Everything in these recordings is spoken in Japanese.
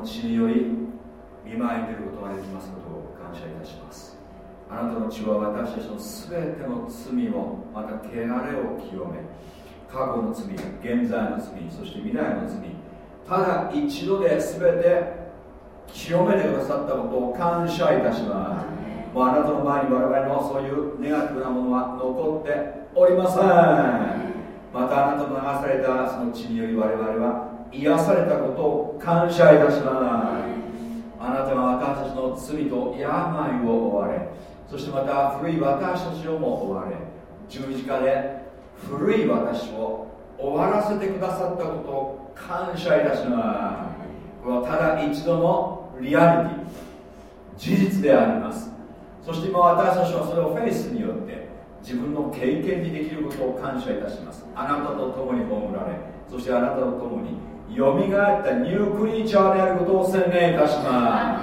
の血により見舞い出ることができますことを感謝いたします。あなたの血は私たちの全ての罪をまた汚れを清め過去の罪現在の罪そして未来の罪ただ一度で全て清めてくださったことを感謝いたします。もうあなたの前に我々のそういうネガティブなものは残っておりません。またあなたの流されたその血により我々は癒されたことを感謝いたします。あなたが私たちの罪と病を負われそしてまた古い私たちをも追われ十字架で古い私を終わらせてくださったことを感謝いたします。これはただ一度のリアリティ事実であります。そして今私たちはそれをフェイスによって自分の経験にできることを感謝いたします。あなたと共に葬られそしてあなたと共によみがえったニュークリーチャーであることを宣言いたしま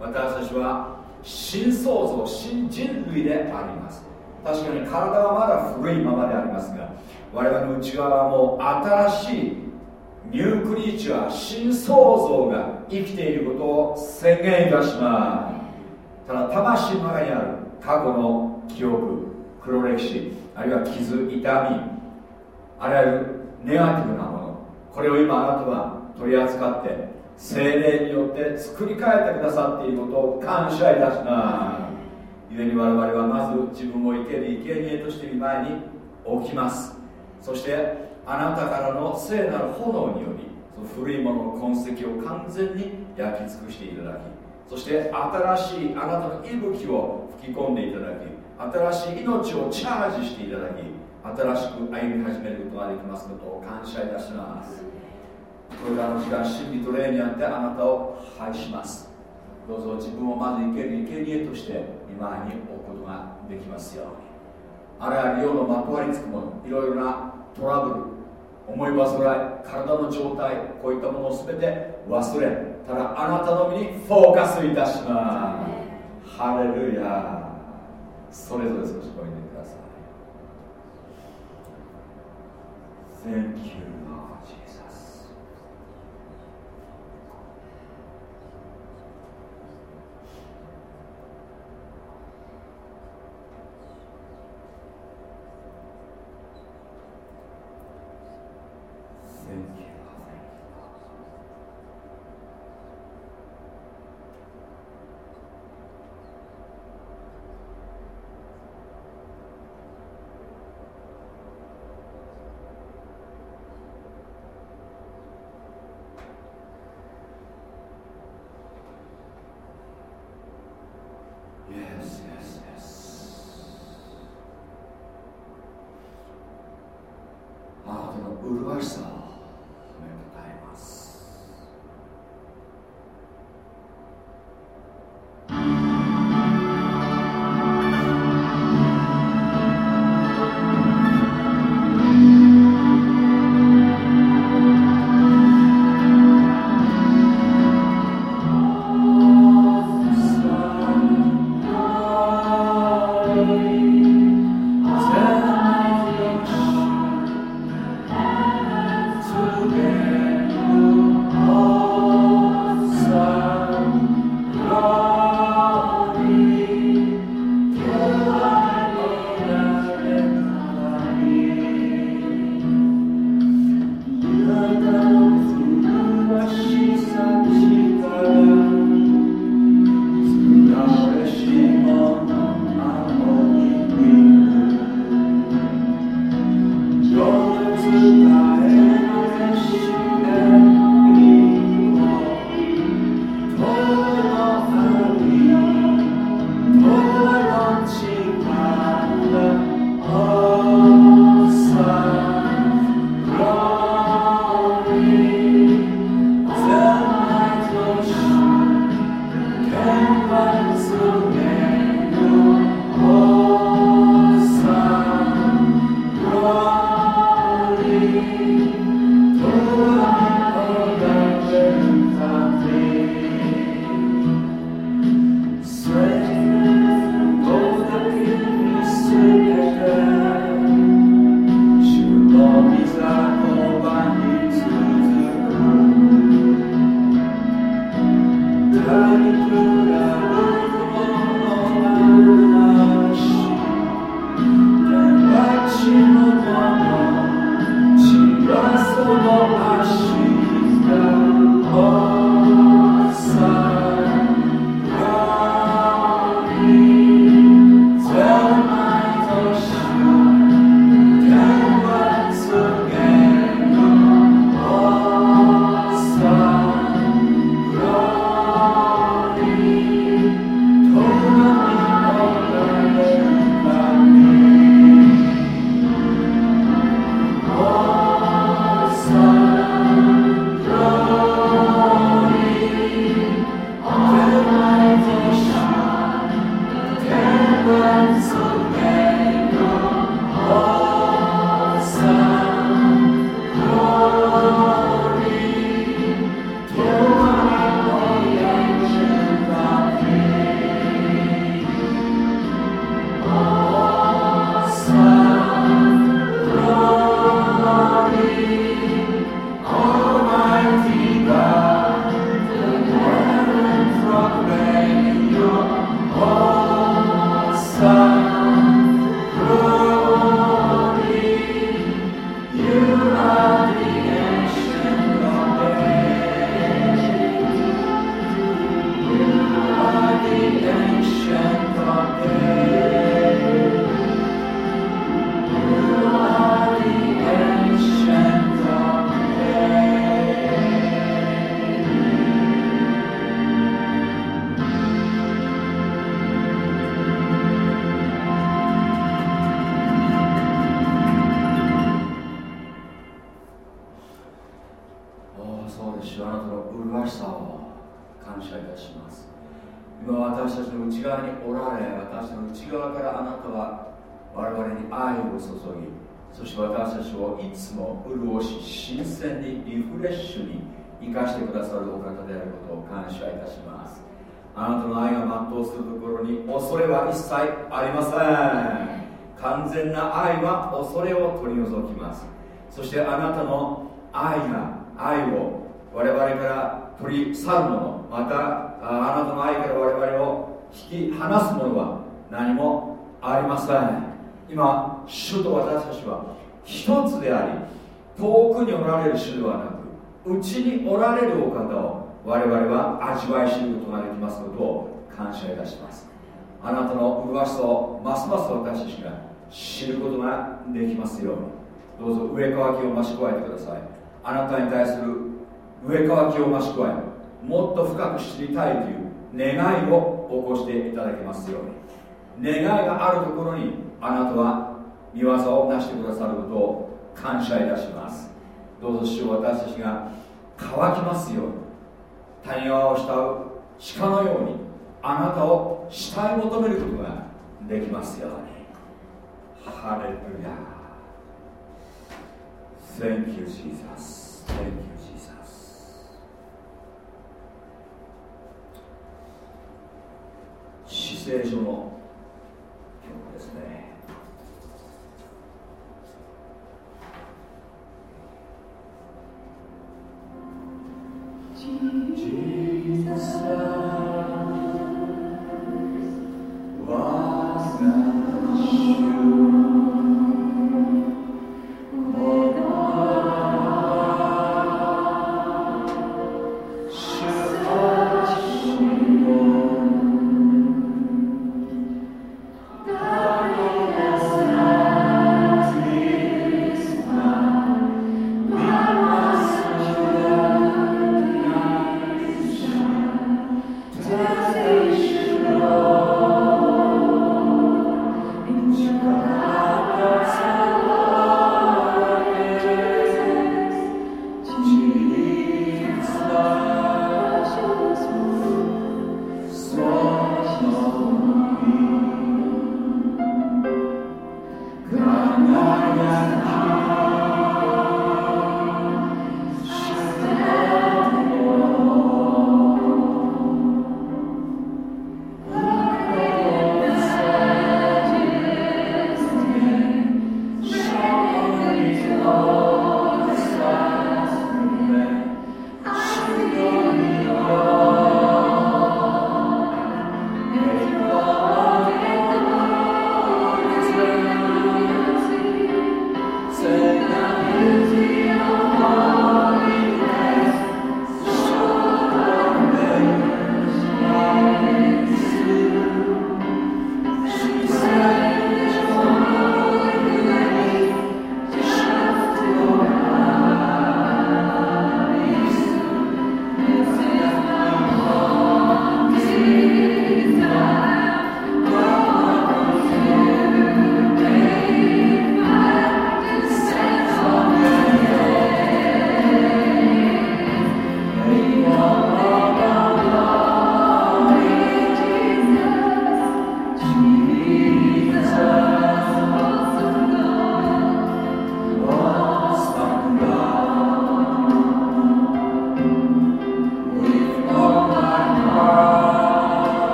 す。私たちは新創造新人類であります。確かに体はまだ古いままでありますが我々の内側はもう新しいニュークリーチャー新創造が生きていることを宣言いたします。ただ魂の中にある過去の記憶黒歴史あるいは傷痛みあらゆるネガティブなものこれを今あなたは取り扱って精霊によって作り変えてくださっていることを感謝いたします。故に我々はまず自分を生ける生贄として見舞いに置きます。そしてあなたからの聖なる炎によりその古いものの痕跡を完全に焼き尽くしていただきそして新しいあなたの息吹を吹き込んでいただき新しい命をチャージしていただき新しく歩み始めることができますことを感謝いたします。これからの時間真理と霊にあってあなたを拝します。どうぞ自分をまず生ける生贄として今に置くことができますように。あらゆる世のまとわりつくものいろいろなトラブル思い煩い体の状態こういったものを全て忘れただあなたの身にフォーカスいたします。ハレルヤそれぞれ少しごめんください。Thank you, 遠くにおられる主ではなくうちにおられるお方を我々は味わい知ることができますことを感謝いたします。あなたの麗しさをますます私たちが知ることができますように。どうぞ上乾きを増し加えてください。あなたに対する上乾きを増し加えもっと深く知りたいという願いを起こしていただけますように。願いがあるところにあなたは見業を成してくださることを感謝いたしますどうぞ主を私たちが乾きますように谷川を慕う鹿のようにあなたを慕い求めることができますようにハレルヤ Thank you, Jesus. Thank you, Jesus. 姿勢上の曲ですね。Jesus was not sure.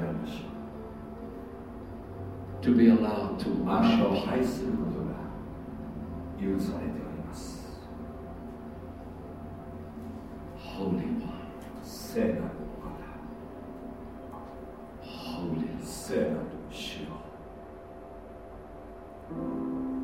であし。To be allowed to アシャを愛することが許されておます。Holy One、聖なるお方、Holy 聖なる主よ。Thank、you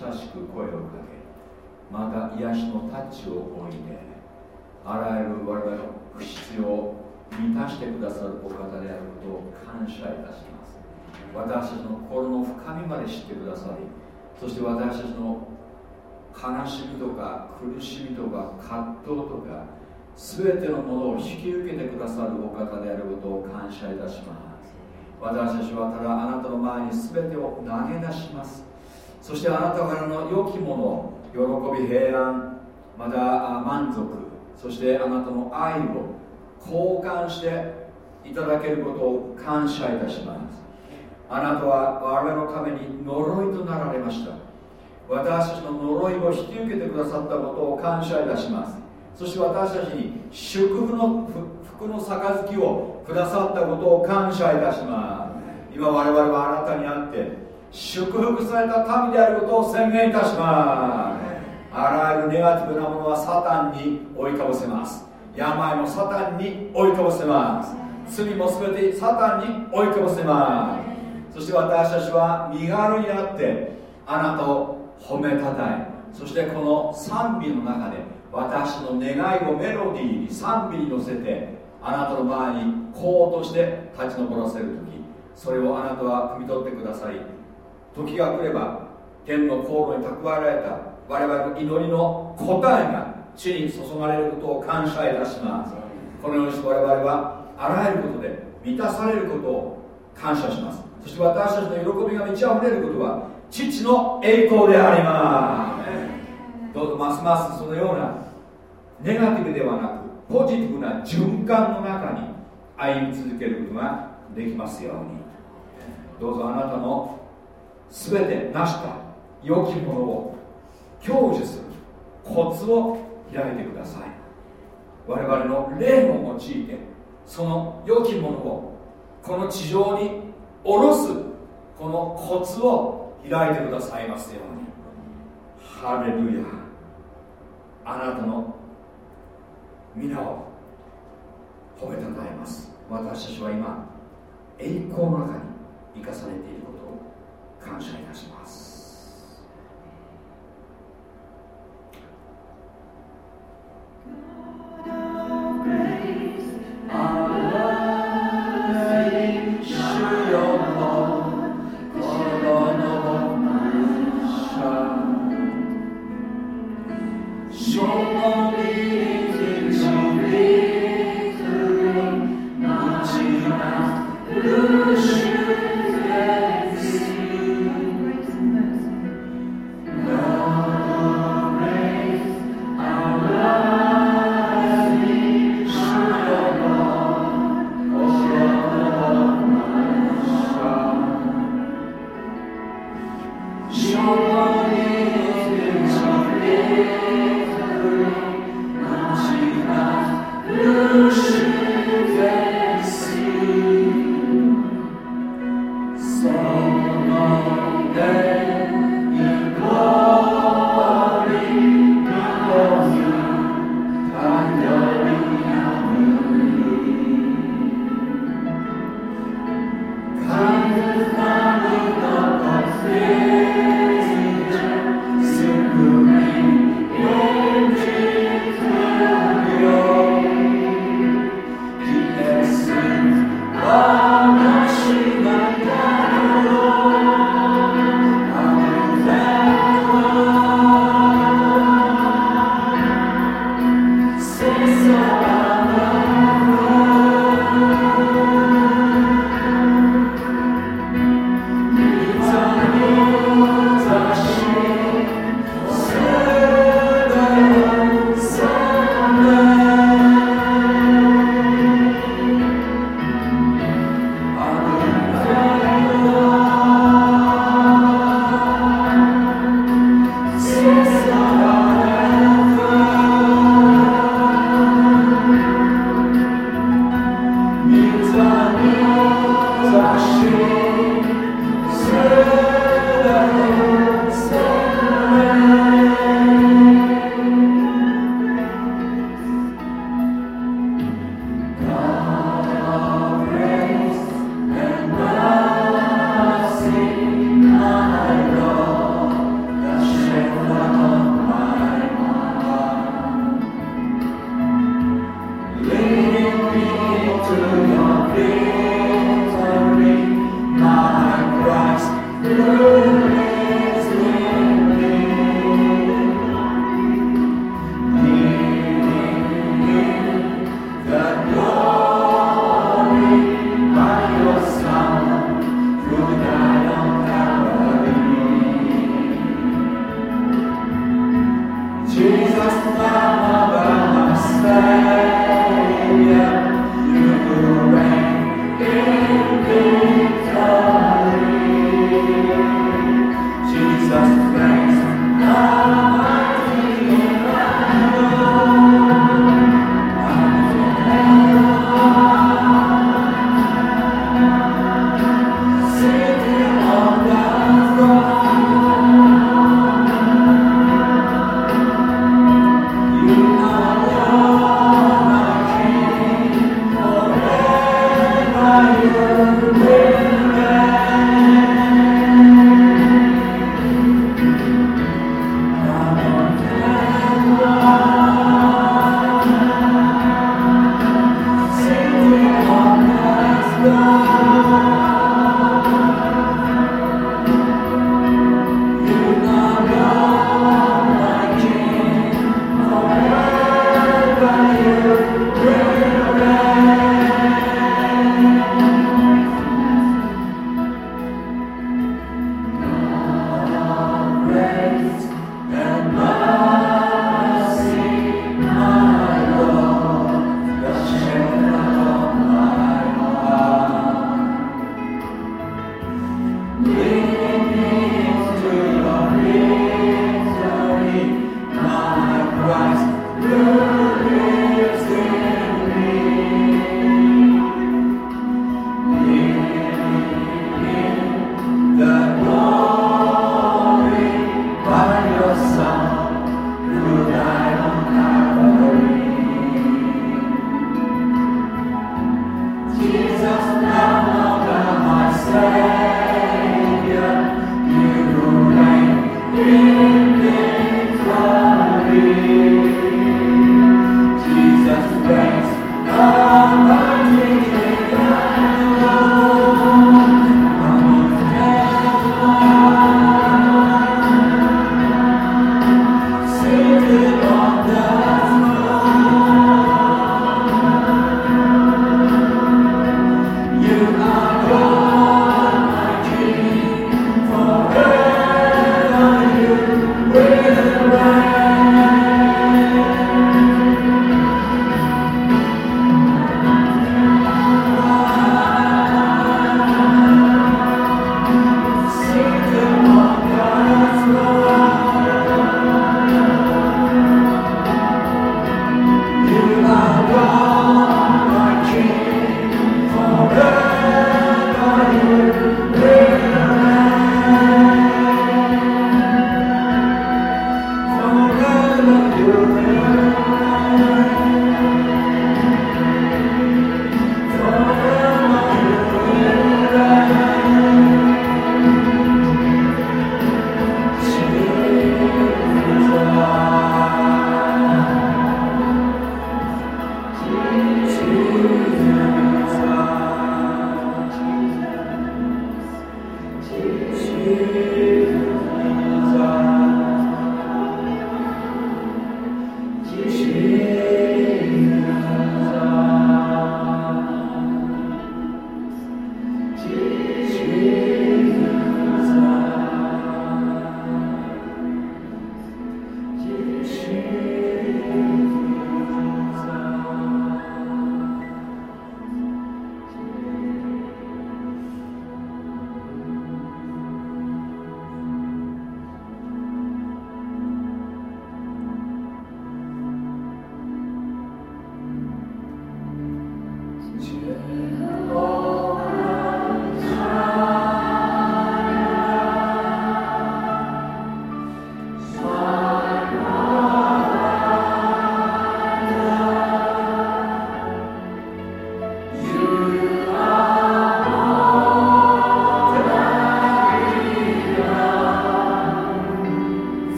親しく声をかけまた癒しのタッチを置いてあらゆる我々の不必要を満たしてくださるお方であることを感謝いたします。私たちの心の深みまで知ってくださりそして私たちの悲しみとか苦しみとか葛藤とか全てのものを引き受けてくださるお方であることを感謝いたします。私たちはただあなたの前に全てを投げ出します。そしてあなたからの良きもの喜び平安また満足そしてあなたの愛を交換していただけることを感謝いたします。あなたは我々のために呪いとなられました。私たちの呪いを引き受けてくださったことを感謝いたします。そして私たちに祝福の福の杯をくださったことを感謝いたします。今我々はあなたにあって祝福された民であることを宣言いたします。あらゆるネガティブなものはサタンに追いかぶせます。病もサタンに追いかぶせます。罪も全てサタンに追いかぶせます。そして私たちは身軽になってあなたを褒めたたえそしてこの賛美の中で私の願いをメロディーに賛美に乗せてあなたの前にこうとして立ち上らせる時それをあなたは汲み取ってください。時が来れば天の航路に蓄えられた我々の祈りの答えが地に注がれることを感謝いたします。このようにして我々はあらゆることで満たされることを感謝します。そして私たちの喜びが満ち溢れることは父の栄光であります。どうぞますますそのようなネガティブではなくポジティブな循環の中に歩み続けることができますように。どうぞあなたの全て成した良きものを享受するコツを開いてください。我々の霊を用いてその良きものをこの地上に下ろすこのコツを開いてくださいますように。ハレルヤ。あなたの皆を褒めたたえます。私たちは今栄光の中に生かされている。感謝いたします。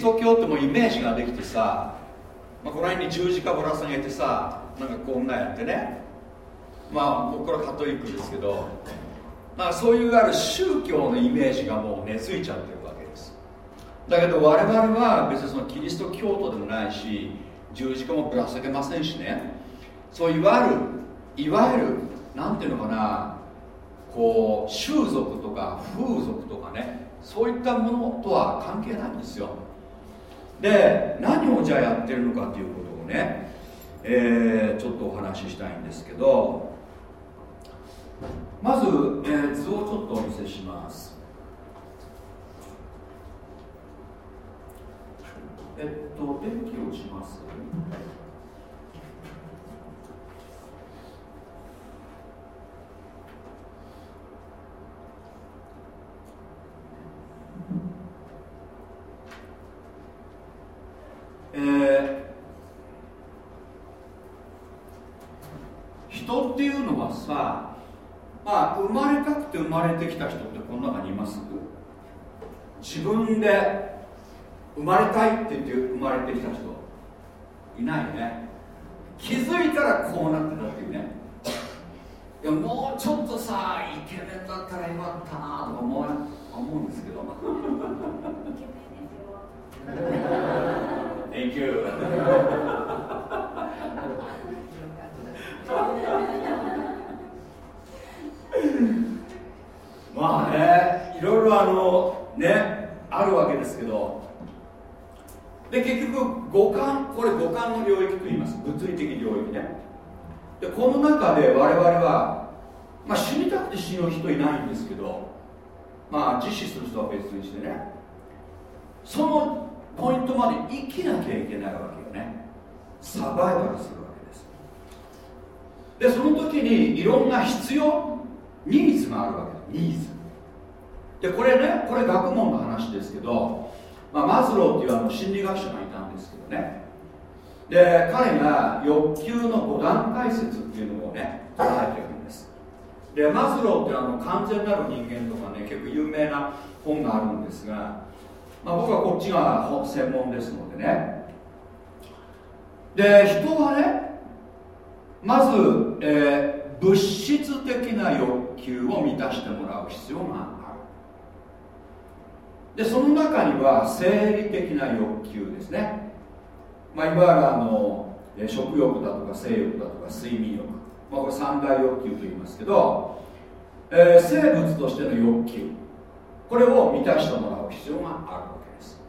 スト教ってもイメージができてさ、まあ、この辺に十字架ぶら下げてさなんかこんなやってね。まあ僕からカトリックですけどまあそういうある宗教のイメージがもう根付いちゃってるわけです。だけど我々は別にそのキリスト教徒でもないし十字架もぶら下げませんしね。そういわゆるいわゆるなんていうのかなこう習俗とか風俗とかねそういったものとは関係ないんですよ。で何をじゃあやってるのかということをね、えー、ちょっとお話ししたいんですけどまず、えー、図をちょっとお見せします。えっと電気をします？えー、人っていうのはさまあ生まれたくて生まれてきた人ってこの中にいます？自分で生まれたいって言って生まれてきた人いないね。気づいたらこうなってたっていうね。いやもうちょっとさイケメンだったらよかったなとか思う思うんですけど Thank you まあねいろいろあのねあるわけですけどで結局五感これ五感の領域と言います物理的領域ねでこの中で我々は、まあ、死にたくて死ぬ人いないんですけどまあ自死する人は別にしてねそのポイントまで生きなきゃいけないわけよね。サバイバルするわけです。でその時にいろんな必要ニーズがあるわけですニーズ。でこれねこれ学問の話ですけど、まあ、マズローっていうあの心理学者がいたんですけどね。で彼が欲求の5段階説っていうのをね捉えてる。でマズローってあの完全なる人間とかね結構有名な本があるんですが、まあ、僕はこっちが専門ですのでね。で人はねまず、えー、物質的な欲求を満たしてもらう必要がある。でその中には生理的な欲求ですね、まあ、いわゆるあの食欲だとか性欲だとか睡眠欲、まあ、これ三大欲求と言いますけど、えー、生物としての欲求。これを満たしてもらう必要があるわけです。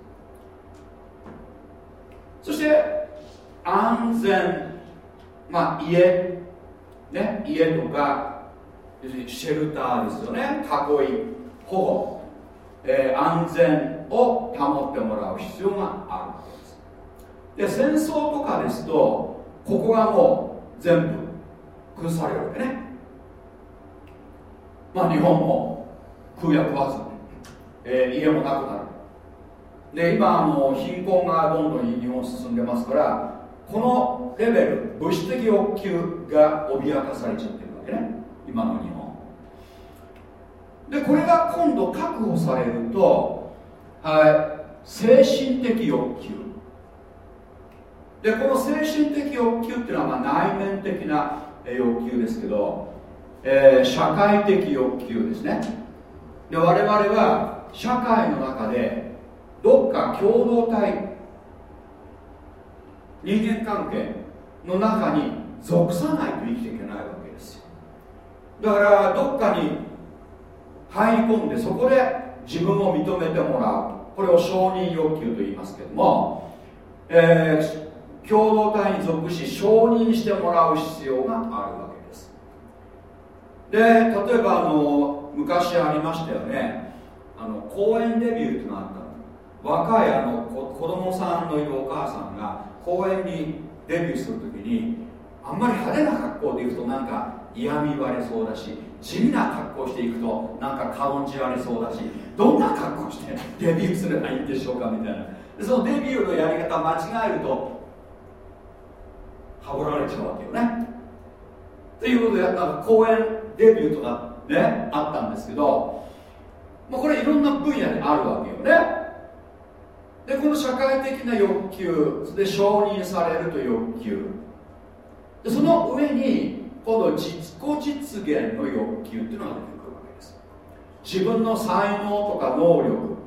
そして安全。まあ家。ね家とかシェルターですよね。囲い保護、えー、安全を保ってもらう必要があるわけです。で戦争とかですとここがもう全部崩されるわけね。まあ日本も空や食わず、えー、家もなくなる。で今あの貧困がどんどん日本進んでますからこのレベル物質的欲求が脅かされちゃってるわけね。今の日本。でこれが今度確保されるとはい精神的欲求。でこの精神的欲求っていうのはまあ内面的な欲求ですけど、えー、社会的欲求ですね。で我々は社会の中でどっか共同体人間関係の中に属さないと生きていけないわけですよ。だからどっかに入り込んでそこで自分を認めてもらう。これを承認欲求と言いますけども、えー、共同体に属し承認してもらう必要があるわけです。で例えばあの昔ありましたよね。あの公演デビューっていうの。があった若いあの子供さんのいるお母さんが公演にデビューするときにあんまり派手な格好で行くとなんか嫌み言われそうだし地味な格好していくとなんか軽んじられそうだしどんな格好してデビューすればいいんでしょうかみたいな。でそのデビューのやり方間違えるとはぼられちゃうわけよね。ということでなんか公演デビューとかねあったんですけど、まあ、これいろんな分野であるわけよね。でこの社会的な欲求で承認されるという欲求。でその上に今度自己実現の欲求っていうのが出てくるわけです。自分の才能とか能力、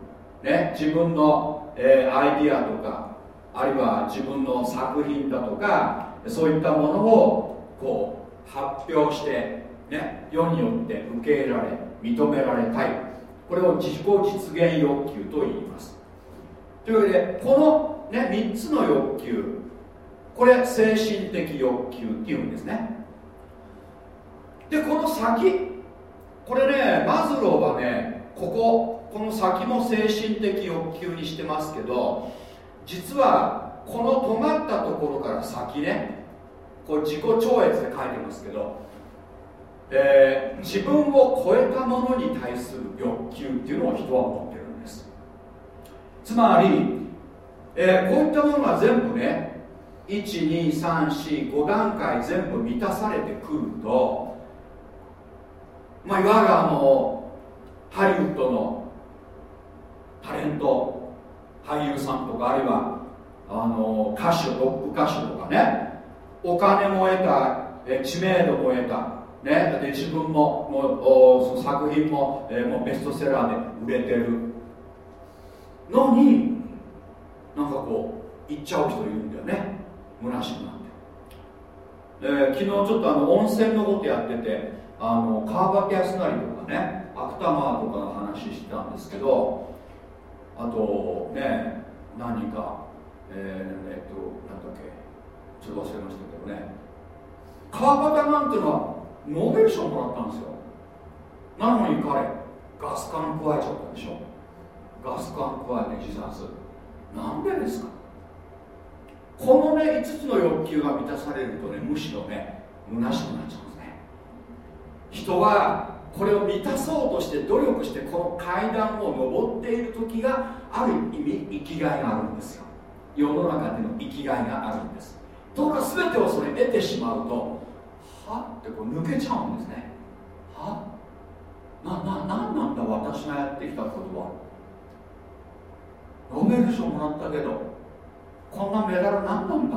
ね、自分の、えー、アイディアとかあるいは自分の作品だとかそういったものをこう発表して、ね、世によって受け入れられ認められたい。これを自己実現欲求と言います。というわけでこの、ね、3つの欲求。これ精神的欲求っていうんですね。でこの先これねマズローはねこここの先も精神的欲求にしてますけど実はこの止まったところから先ねこれ自己超越で書いてますけど、えー、自分を超えたものに対する欲求っていうのを人は持ってるんです。つまり、えー、こういったものが全部ね12345段階全部満たされてくると、まあ、いわゆるあのハリウッドのタレント俳優さんとかあるいはあの歌手ロック歌手とかね。お金も得た知名度も得た。ね、で自分ももうその作品も,、えー、もうベストセラーで売れてる。のになんかこう行っちゃう人いるんだよね。虚しくなって。で昨日ちょっとあの温泉のことやっててあの川端康成とかね芥川とかの話してたんですけどあとね何かえー、えっとなんだっけ。ちょっと忘れましたけどね。川端なんていうのはノーベル賞もらったんですよ。なのに彼ガス管加えちゃったでしょ。ガス管加えて自殺。なんでですか。このね5つの欲求が満たされるとねむしろね虚しくなっちゃうんですね。人はこれを満たそうとして努力してこの階段を上っている時がある意味生きがいがあるんですよ。世の中での生きがいがあるんです。ところが全てをそれ得てしまうとは？ってこう抜けちゃうんですね。は？な,な何なんだ？私がやってきたことは。ノーベル賞もらったけどこんなメダル何なんだ？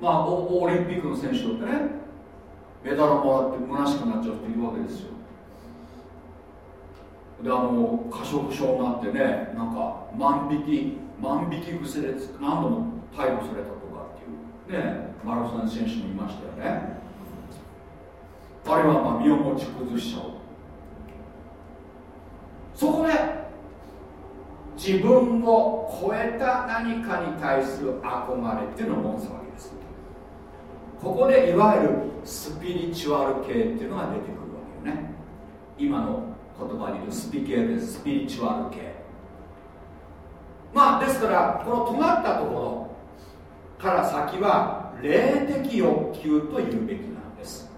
まあオリンピックの選手だってねメダルもらって虚しくなっちゃうっていうわけですよ。であの過食症になってねなんか万引き万引き癖で何度も逮捕されたとかっていうねマラソン選手もいましたよね。あるいはまあ身を持ち崩しちゃう。そこで自分を超えた何かに対する憧れっていうのを持つわけです。ここでいわゆるスピリチュアル系っていうのが出てくるわけよね。今の言葉に言うスピ系ですスピリチュアル系。まあですからこの尖ったところから先は霊的欲求と言うべきなんです。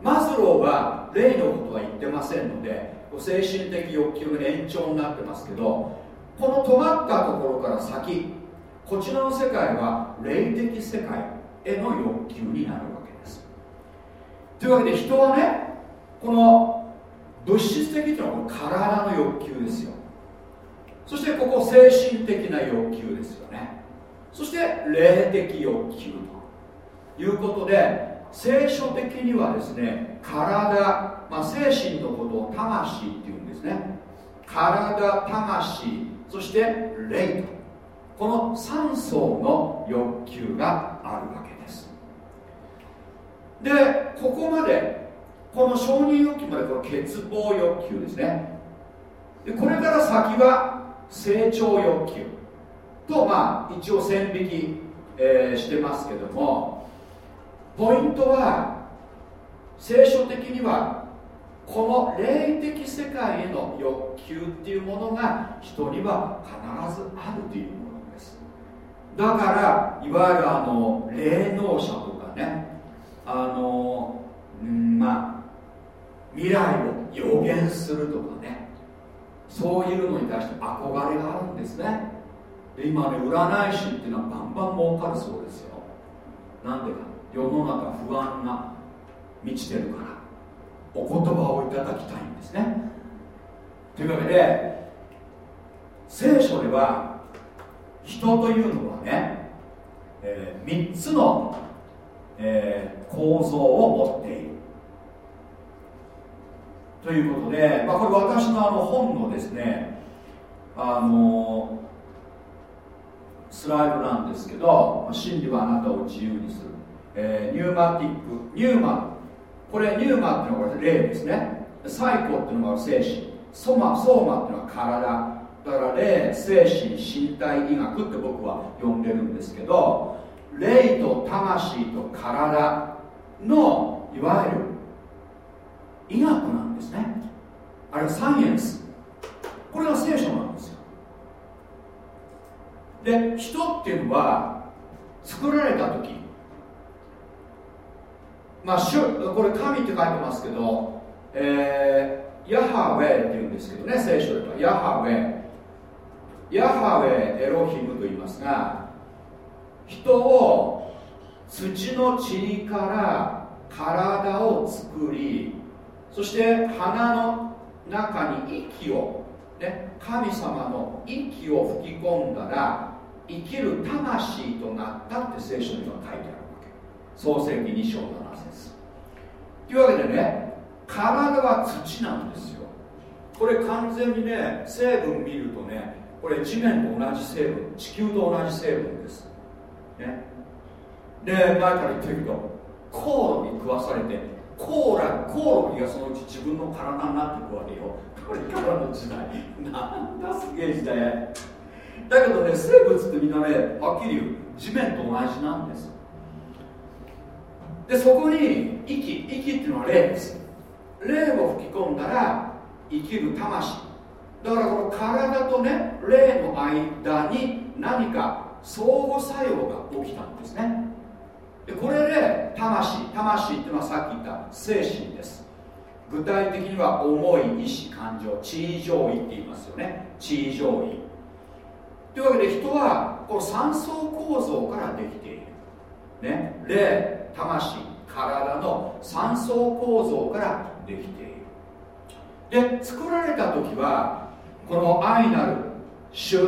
マズローは霊のことは言ってませんので精神的欲求の延長になってますけどこの尖ったところから先こちらの世界は霊的世界への欲求になるわけです。というわけで人はねこの物質的というのは体の欲求ですよ。そしてここ精神的な欲求ですよね。そして霊的欲求ということで聖書的にはですね体、まあ、精神のことを魂っていうんですね。体魂そして霊と。この3層の欲求があるわけです。でここまでこの承認欲求までこの欠乏欲求ですね。でこれから先は成長欲求とまあ一応線引き、えー、してますけどもポイントは聖書的にはこの霊的世界への欲求っていうものが人には必ずあるというものです。だからいわゆるあの霊能者とかねあのまあ未来を予言するとかねそういうのに対して憧れがあるんですね。で今ね占い師っていうのはバンバン儲かるそうですよ。なんでか。世の中不安が満ちてるから。お言葉をいただきたいんですね。というわけで聖書では人というのはね、えー、3つの、えー、構造を持っている。ということで、まあ、これ私のあの本のですねあのスライドなんですけど真理はあなたを自由にする、えー、ニューマティックニューマこれニューマっていうのはこれ霊ですね。サイコっていうのが精神。ソマソーマっていうのは体。だから霊精神身体医学って僕は呼んでるんですけど霊と魂と体のいわゆる医学なんですね。あれはサイエンス。これが聖書なんですよ。で人っていうのは作られた時まあ主これ神って書いてますけど、えー、ヤハウェイっていうんですけどね聖書では。ヤハウェイ。ヤハウェイエロヒムと言いますが人を土の塵から体を作りそして鼻の中に息を、ね、神様の息を吹き込んだら生きる魂となったって聖書には書いてあるわけ。創世記2章7節。というわけでね体は土なんですよ。これ完全にね成分見るとねこれ地面と同じ成分地球と同じ成分です、ね、で前から言ってるけどコオロギ食わされてコーラコオロギがそのうち自分の体になっていくわけよ。これからの時代。なんだすげえ時代。だけどね生物ってみんなねはっきり言う。地面と同じなんです。でそこに息息っていうのは霊です。霊を吹き込んだら生きる魂。だからこの体とね霊の間に何か相互作用が起きたんですね。でこれで魂魂っていうのはさっき言った精神です。具体的には思い意志感情地位上位って言いますよね。地位上位というわけで人はこの三層構造からできている。ね。霊魂体の三層構造からできている。で作られた時はこの愛なる主、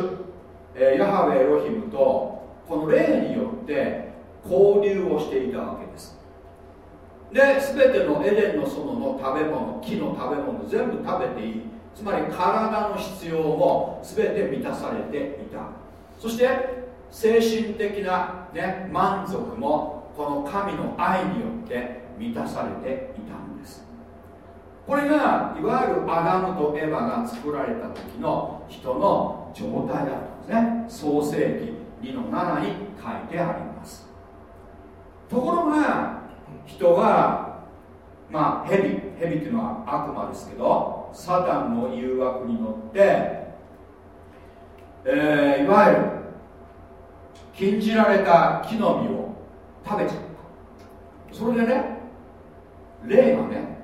えー、ヤハウェエロヒムとこの霊によって交流をしていたわけです。で全てのエデンの園の食べ物木の食べ物全部食べていい。つまり体の必要も全て満たされていた。そして精神的な、ね、満足もこの神の愛によって満たされていたんです。これがいわゆるアダムとエヴァが作られた時の人の状態だったんですね。創世記2の7に書いてあります。ところが人はまあ蛇蛇っていうのは悪魔ですけどサタンの誘惑に乗って、えー、いわゆる禁じられた木の実を食べちゃった。それでね霊がね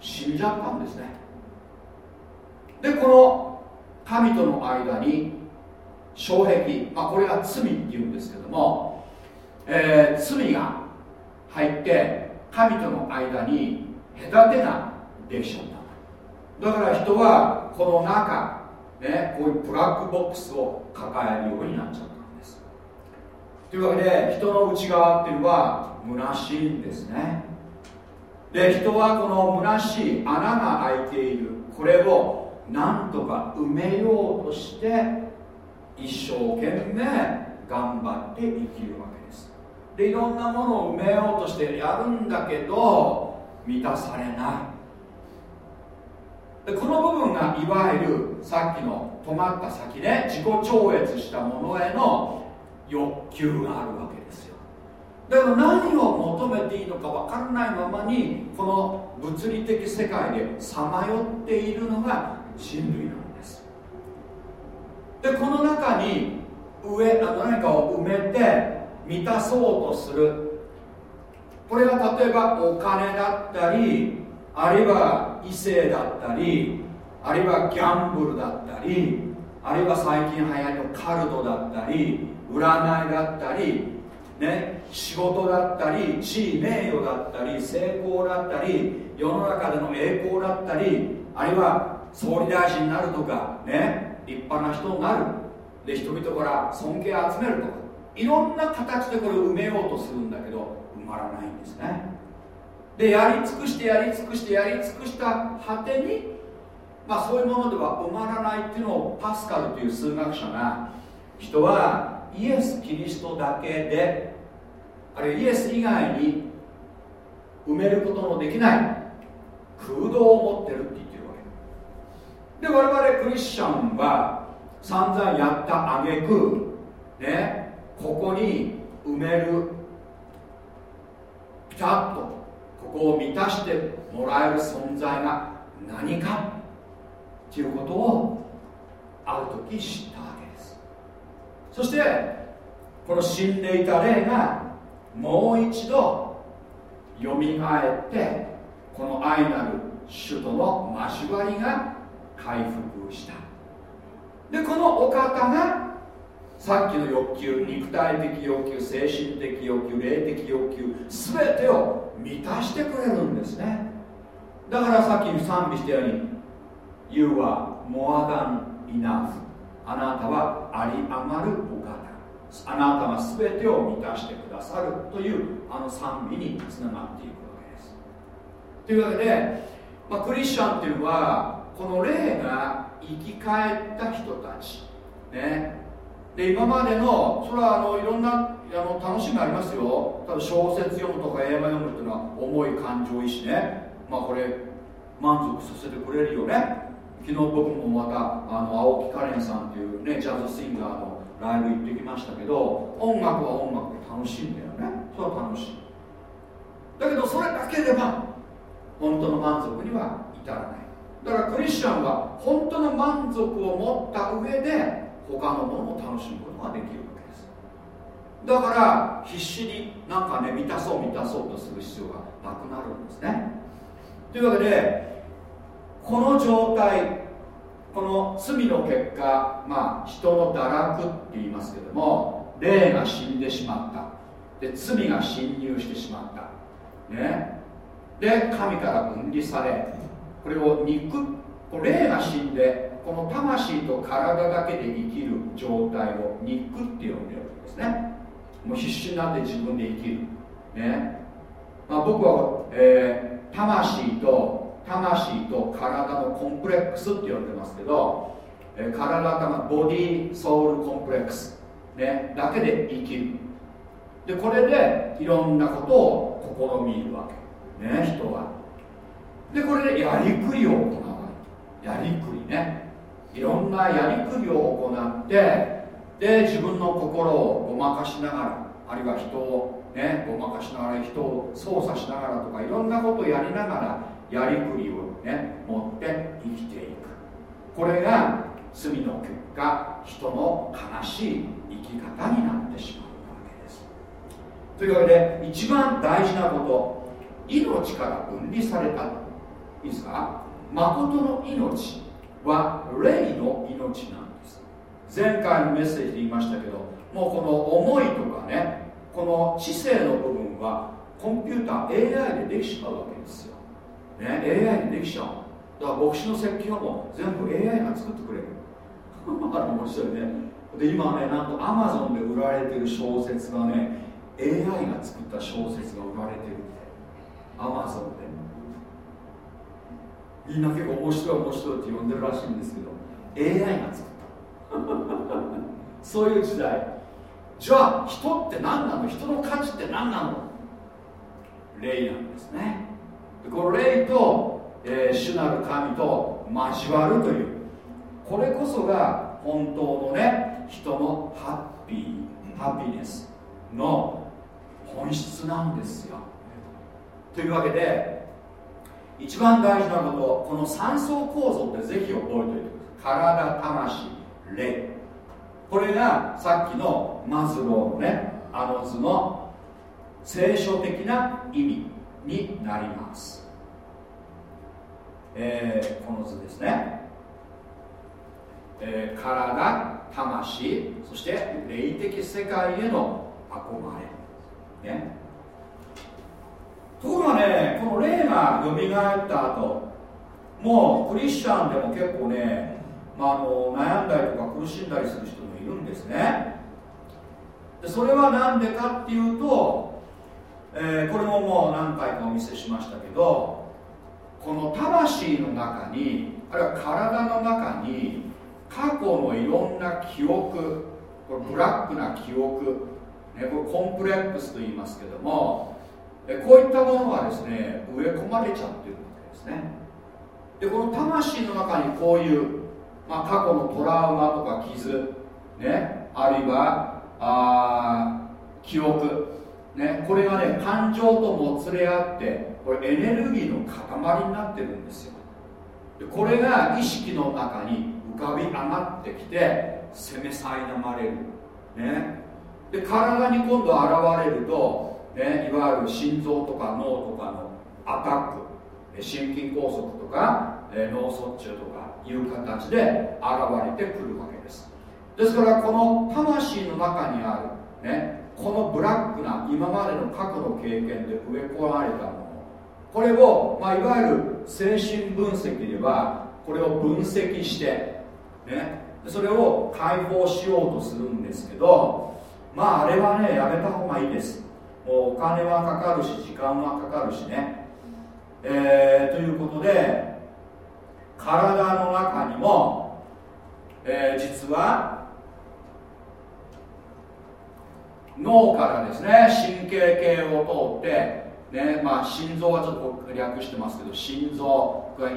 死んじゃったんですね。でこの神との間に障壁、まあ、これが罪っていうんですけども、えー、罪が入って神との間に隔てができちゃった。だから人はこの中、ね、こういうブラックボックスを抱えるようになっちゃったんです。というわけで人の内側っていうのは虚しいんですね。で人はこの虚しい穴が開いている。これをなんとか埋めようとして一生懸命頑張って生きるわけ。でいろんなものを埋めようとしてやるんだけど満たされない。でこの部分がいわゆるさっきの止まった先で自己超越したものへの欲求があるわけですよ。だけど何を求めていいのか分からないままにこの物理的世界でさまよっているのが人類なんです。でこの中に上何かを埋めて満たそうとする。これが例えばお金だったりあるいは異性だったりあるいはギャンブルだったりあるいは最近流行りのカルトだったり占いだったりね仕事だったり地位名誉だったり成功だったり世の中での栄光だったりあるいは総理大臣になるとかね立派な人になる。で人々から尊敬を集めるとか。いろんな形でこれを埋めようとするんだけど埋まらないんですね。でやり尽くしてやり尽くしてやり尽くした果てにまあそういうものでは埋まらないっていうのをパスカルという数学者が人はイエス・キリストだけであるいはイエス以外に埋めることのできない空洞を持ってるって言ってるわけ。で我々クリスチャンは散々やったあげくねここに埋める。ピタッとここを満たしてもらえる存在が何か。っていうことをある時知ったわけです。そしてこの死んでいた霊がもう一度よみがえってこの愛なる主との交わりが回復した。でこのお方がさっきの欲求肉体的欲求精神的欲求霊的欲求全てを満たしてくれるんですね。だからさっき賛美したように You are more than enough あなたはあり余るお方。あなたが全てを満たしてくださるというあの賛美につながっていくわけです。というわけで、まあ、クリスチャンっていうのはこの霊が生き返った人たち。ね。で今までのそれはあのいろんなあの楽しみありますよ。ただ小説読むとか映画読むっていうのは重い感情意志ね。まあこれ満足させてくれるよね。昨日僕もまたあの青木カレンさんっていうねジャズシンガーのライブ行ってきましたけど音楽は音楽で楽しいんだよね。それは楽しい。だけどそれだけでは本当の満足には至らない。だからクリスチャンは本当の満足を持った上で他のものも楽しむことができるわけです。だから必死になんかね満たそう満たそうとする必要がなくなるんですね。というわけでこの状態この罪の結果まあ人の堕落って言いますけども霊が死んでしまった。で罪が侵入してしまった。ね。で神から分離されこれを肉こう霊が死んでこの魂と体だけで生きる状態を肉って呼んでるわけですね。もう必死になって自分で生きる。ね、まあ、僕は、えー、魂と魂と体のコンプレックスって呼んでますけど、えー、体頭ボディーソウルコンプレックス、ね、だけで生きる。でこれでいろんなことを試みるわけ。ね人は。でこれでやりくりを行うやりくりね。いろんなやりくりを行ってで自分の心をごまかしながらあるいは人をねごまかしながら人を操作しながらとかいろんなことをやりながらやりくりをね持って生きていく。これが罪の結果人の悲しい生き方になってしまうわけです。というわけで一番大事なこと命から分離されたいいですか？誠の命。は霊の命なんです。前回のメッセージで言いましたけどもうこの思いとかねこの知性の部分はコンピューター AI でできちまうわけですよ、ね、AI でできちゃう。だから牧師の説教も全部 AI が作ってくれる。あれ面白いね。で今ねなんとアマゾンで売られてる小説がね AI が作った小説が売られてるって。アマゾンで。みんな結構面白い面白いって呼んでるらしいんですけど AI が作った。そういう時代。じゃあ人って何なの？人の価値って何なの？霊なんですね。でこの霊と、えー、主なる神と交わるという。これこそが本当のね人のハッピーハピネスの本質なんですよ。というわけで一番大事なことこの三層構造ってぜひ覚えておいてください。体魂霊。これがさっきのマズローのねあの図の聖書的な意味になります、えー、この図ですね、えー、体魂そして霊的世界への憧れ。ね。ところがねこの霊がよみがえった後もうクリスチャンでも結構ね、まあ、あの悩んだりとか苦しんだりする人もいるんですね。でそれは何でかっていうと、えー、これももう何回かお見せしましたけどこの魂の中にあるいは体の中に過去のいろんな記憶これブラックな記憶、ね、これコンプレックスと言いますけどもこういったものがですね植え込まれちゃってるわけですね。でこの魂の中にこういう、まあ、過去のトラウマとか傷、ね、あるいはあ記憶、ね、これがね感情ともつれ合ってこれエネルギーの塊になってるんですよ。でこれが意識の中に浮かび上がってきて攻めさいなまれる、ね、で体に今度現れるとね、いわゆる心臓とか脳とかのアタック心筋梗塞とか、脳卒中とかいう形で現れてくるわけです。ですからこの魂の中にある、ね、このブラックな今までの過去の経験で植え込まれたものこれを、まあ、いわゆる精神分析ではこれを分析して、ね、それを解放しようとするんですけどまああれはねやめた方がいいです。お金はかかるし時間はかかるしね、えー、ということで体の中にも、えー、実は脳からですね神経系を通ってねまあ、心臓はちょっと略してますけど心臓胃腸、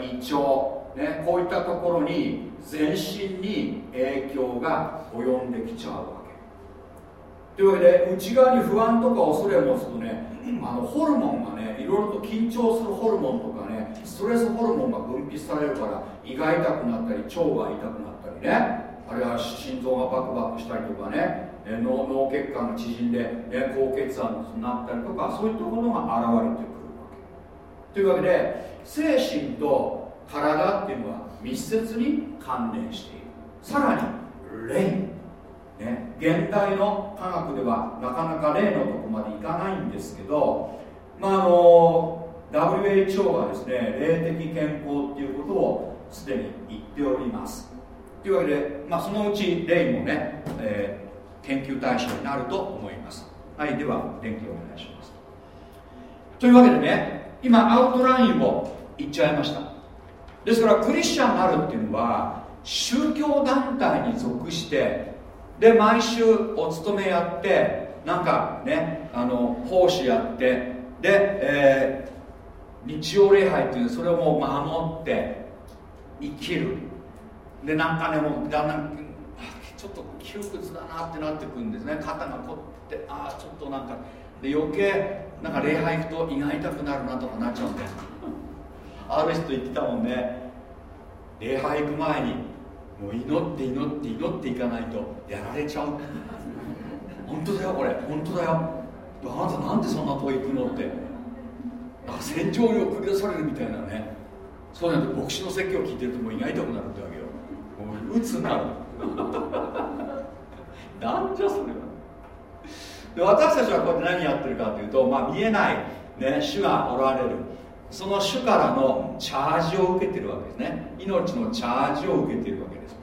ね、こういったところに全身に影響が及んできちゃうわというわけで内側に不安とか恐れを持つとねあのホルモンがねいろいろと緊張するホルモンとかねストレスホルモンが分泌されるから胃が痛くなったり腸が痛くなったりねあるいは心臓がバクバクしたりとかね脳脳血管が縮んで、ね、高血圧になったりとかそういったものが現れてくるわけ。というわけで精神と体っていうのは密接に関連している。さらに霊。ね、現代の科学ではなかなか例のとこまでいかないんですけど、まあ、あの WHO がですね霊的健康っていうことをすでに言っております。というわけで、まあ、そのうち霊もね、えー、研究対象になると思います。はいでは電気をお願いします。というわけでね今アウトラインを言っちゃいました。ですからクリスチャンになるっていうのは宗教団体に属してで毎週お勤めやってなんかねあの奉仕やってで、えー、日曜礼拝っていうそれをもう守って生きる。でなんかねもうだんだんちょっと窮屈だなってなってくるんですね。肩が凝ってああちょっとなんかで余計なんか礼拝行くと胃が痛くなるなとかなっちゃうんで。ある人言ってたもんね。礼拝行く前にもう祈って祈って祈っていかないとやられちゃう。本当だよこれ。本当だよ。あなたなんでそんな遠い行くのって。なんか戦場に送り出されるみたいなね。そうなんで牧師の説教を聞いてるともう胃が痛くなるってわけよ。もう鬱になる。なんじゃそれは。で私たちはこうやって何やってるかというと、まあ、見えない、ね、主がおられる。その主からのチャージを受けてるわけですね。命のチャージを受けてるわけです。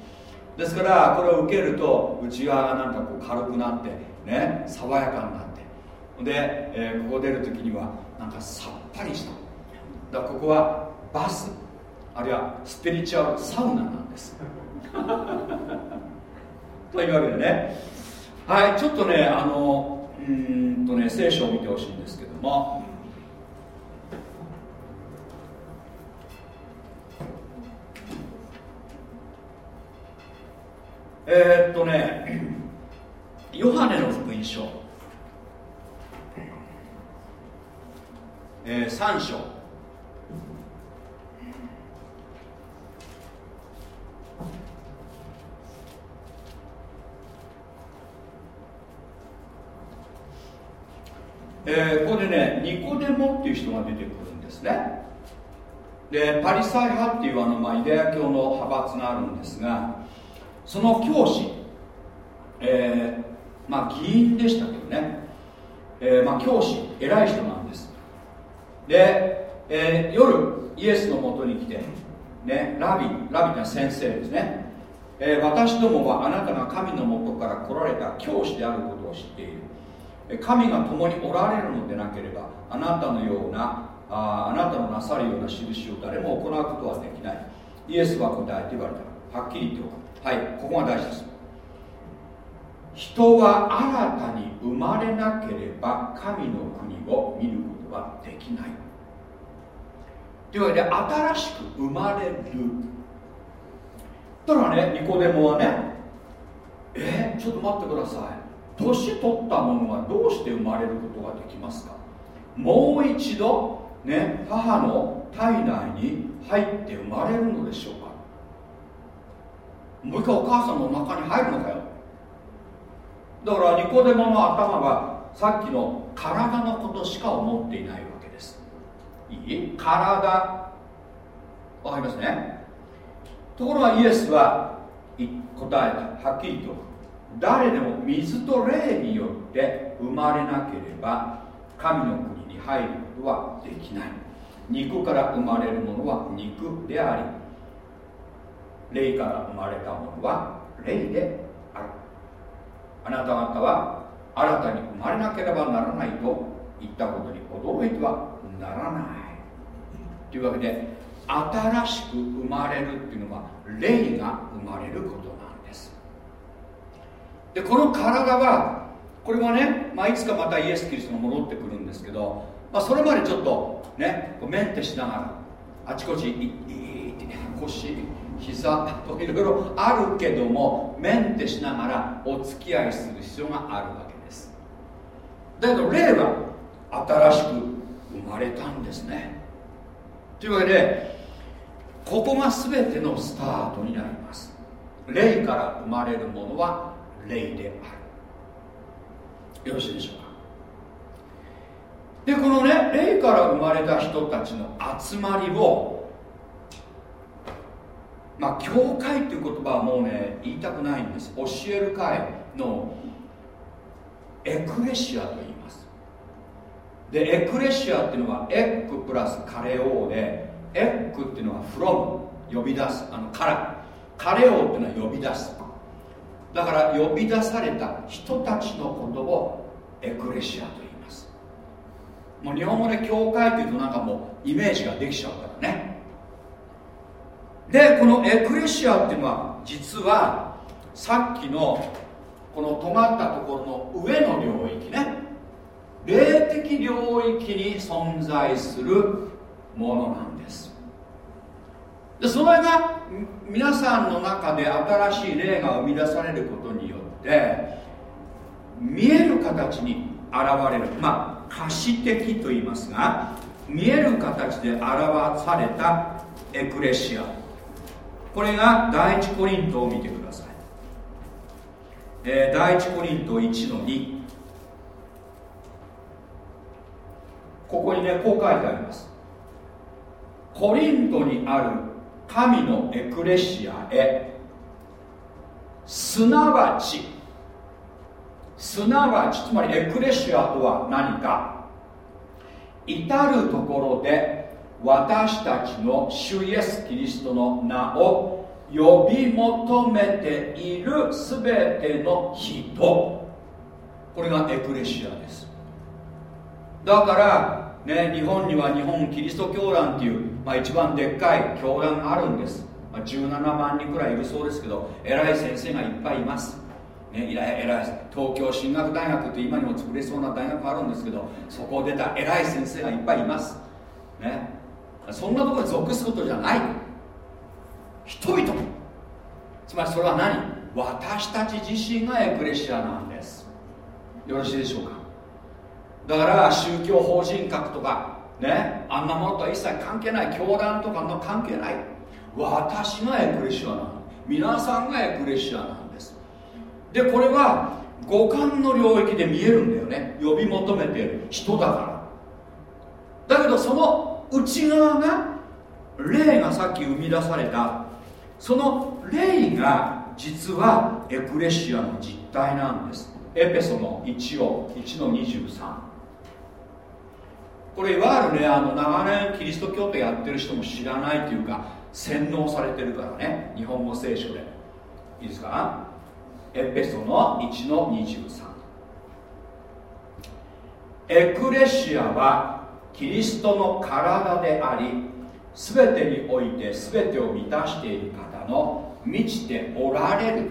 ですからこれを受けると内側がなんかこう軽くなってね爽やかになって。で、えー、ここ出る時にはなんかさっぱりした。だからここはバスあるいはスピリチュアルサウナなんです。というわけでね。はいちょっとねあのうんとね聖書を見てほしいんですけども。えー、っとねヨハネの福音書、えー、3章。えー、ここでねニコデモっていう人が出てくるんですね。でパリサイ派っていうあの、まあ、ユダヤ教の派閥があるんですがその教師、えー、まあ議員でしたけどね、えー、まあ教師偉い人なんです。で、えー、夜イエスのもとに来て、ね、ラビラビって先生ですね、えー、私どもはあなたが神のもとから来られた教師であることを知っている。神が共におられるのでなければあなたのようなああなたのなさるような印を誰も行うことはできない。イエスは答えて言われた。はっきり言っておく。はいここが大事です。人は新たに生まれなければ神の国を見ることはできない。というわけで新しく生まれる。だからねニコデモはねえちょっと待ってください。年取った者はどうして生まれることができますか？もう一度ね母の体内に入って生まれるのでしょうか？もう一回お母さんの中に入るのかよ。だからニコデモの頭はさっきの体のことしか思っていないわけです。いい？体。わかりますね？ところがイエスは答えた。はっきりと誰でも水と霊によって生まれなければ神の国に入ることはできない。肉から生まれるものは肉であり霊から生まれたものは霊であるあなた方は新たに生まれなければならないと言ったことに驚いてはならないというわけで新しく生まれるっていうのは霊が生まれることなんです。でこの体はこれはね、まあ、いつかまたイエス・キリストが戻ってくるんですけど、まあ、それまでちょっとねメンテしながらあちこちいい腰膝といろいろあるけどもメンテしながらお付き合いする必要があるわけです。だけど霊は新しく生まれたんですね。というわけでここが全てのスタートになります。霊から生まれるものは霊である。よろしいでしょうか？でこのね霊から生まれた人たちの集まりをまあ教会っていう言葉はもうね言いたくないんです。教える会のエクレシアと言います。でエクレシアっていうのはエックプラスカレオーでエックっていうのはフロム呼び出すあのから。カレオーっていうのは呼び出す。だから呼び出された人たちのことをエクレシアと言います。もう日本語で教会っていうとなんかもうイメージができちゃうからね。でこのエクレシアっていうのは実はさっきのこの尖ったところの上の領域ね。霊的領域に存在するものなんです。でそれが皆さんの中で新しい霊が生み出されることによって見える形に現れる。まあ可視的と言いますが見える形で表されたエクレシア。これが第一コリントを見てください、えー、第一コリント1の2ここにねこう書いてあります。コリントにある神のエクレシアへすなわちすなわちつまりエクレシアとは何か至るところで私たちの主イエス・キリストの名を呼び求めているすべての人。これがエクレシアです。だからね日本には日本キリスト教団っていうまあ、一番でっかい教団があるんです、まあ、17万人くらいいるそうですけど偉い先生がいっぱいいます、ね、偉い東京進学大学って今にも潰れそうな大学あるんですけどそこを出た偉い先生がいっぱいいます、ね、そんなところに属すことじゃない。人々。つまりそれは何？私たち自身がエクレシアなんです。よろしいでしょうか？だから宗教法人格とかね？あんなものとは一切関係ない教団とかの関係ない。私がエクレシアなの皆さんがエクレシアなんです。でこれは五感の領域で見えるんだよね。呼び求めてる人だから。だけどその内側が霊がさっき生み出された。その霊が実はエクレシアの実態なんです。エペソの1を1の23これいわゆるねあの長年キリスト教徒やってる人も知らないというか洗脳されてるからね。日本語聖書で。いいですか？エペソの1の23エクレシアはキリストの体であり全てにおいて全てを満たしている方の満ちておられる。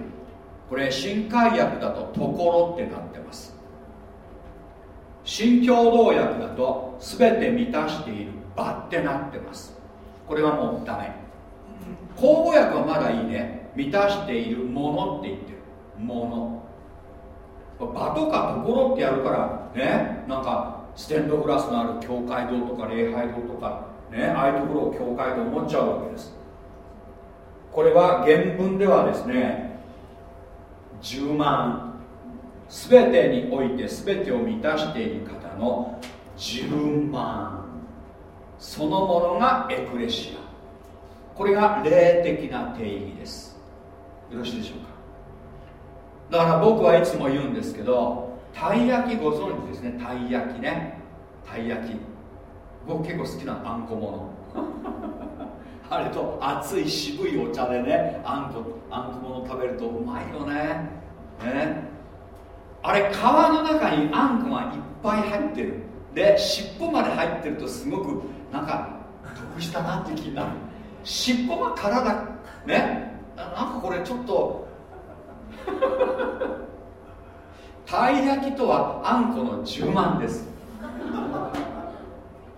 これ新海訳だと「ところ」ってなってます。新共同訳だと全て満たしている場ってなってます。これはもうダメ。口語訳はまだいいね。満たしているものって言ってる。もの場とかところってやるからねなんかステンドグラスのある教会堂とか礼拝堂とかねああいうところを教会と思っちゃうわけです。これは原文ではですね10万全てにおいて全てを満たしている方の10万。そのものがエクレシア。これが霊的な定義です。よろしいでしょうか。だから僕はいつも言うんですけどたい焼きご存知ですね。たい焼きね。たい焼き。僕結構好きなあんこもの あれと熱い渋いお茶でねあんこあんこもの食べるとうまいよね。ね。あれ皮の中にあんこがいっぱい入ってる。で尻尾まで入ってるとすごくなんか得したなって気になる。尻尾が体ね。なんかこれちょっとたい焼きとはあんこの10万です。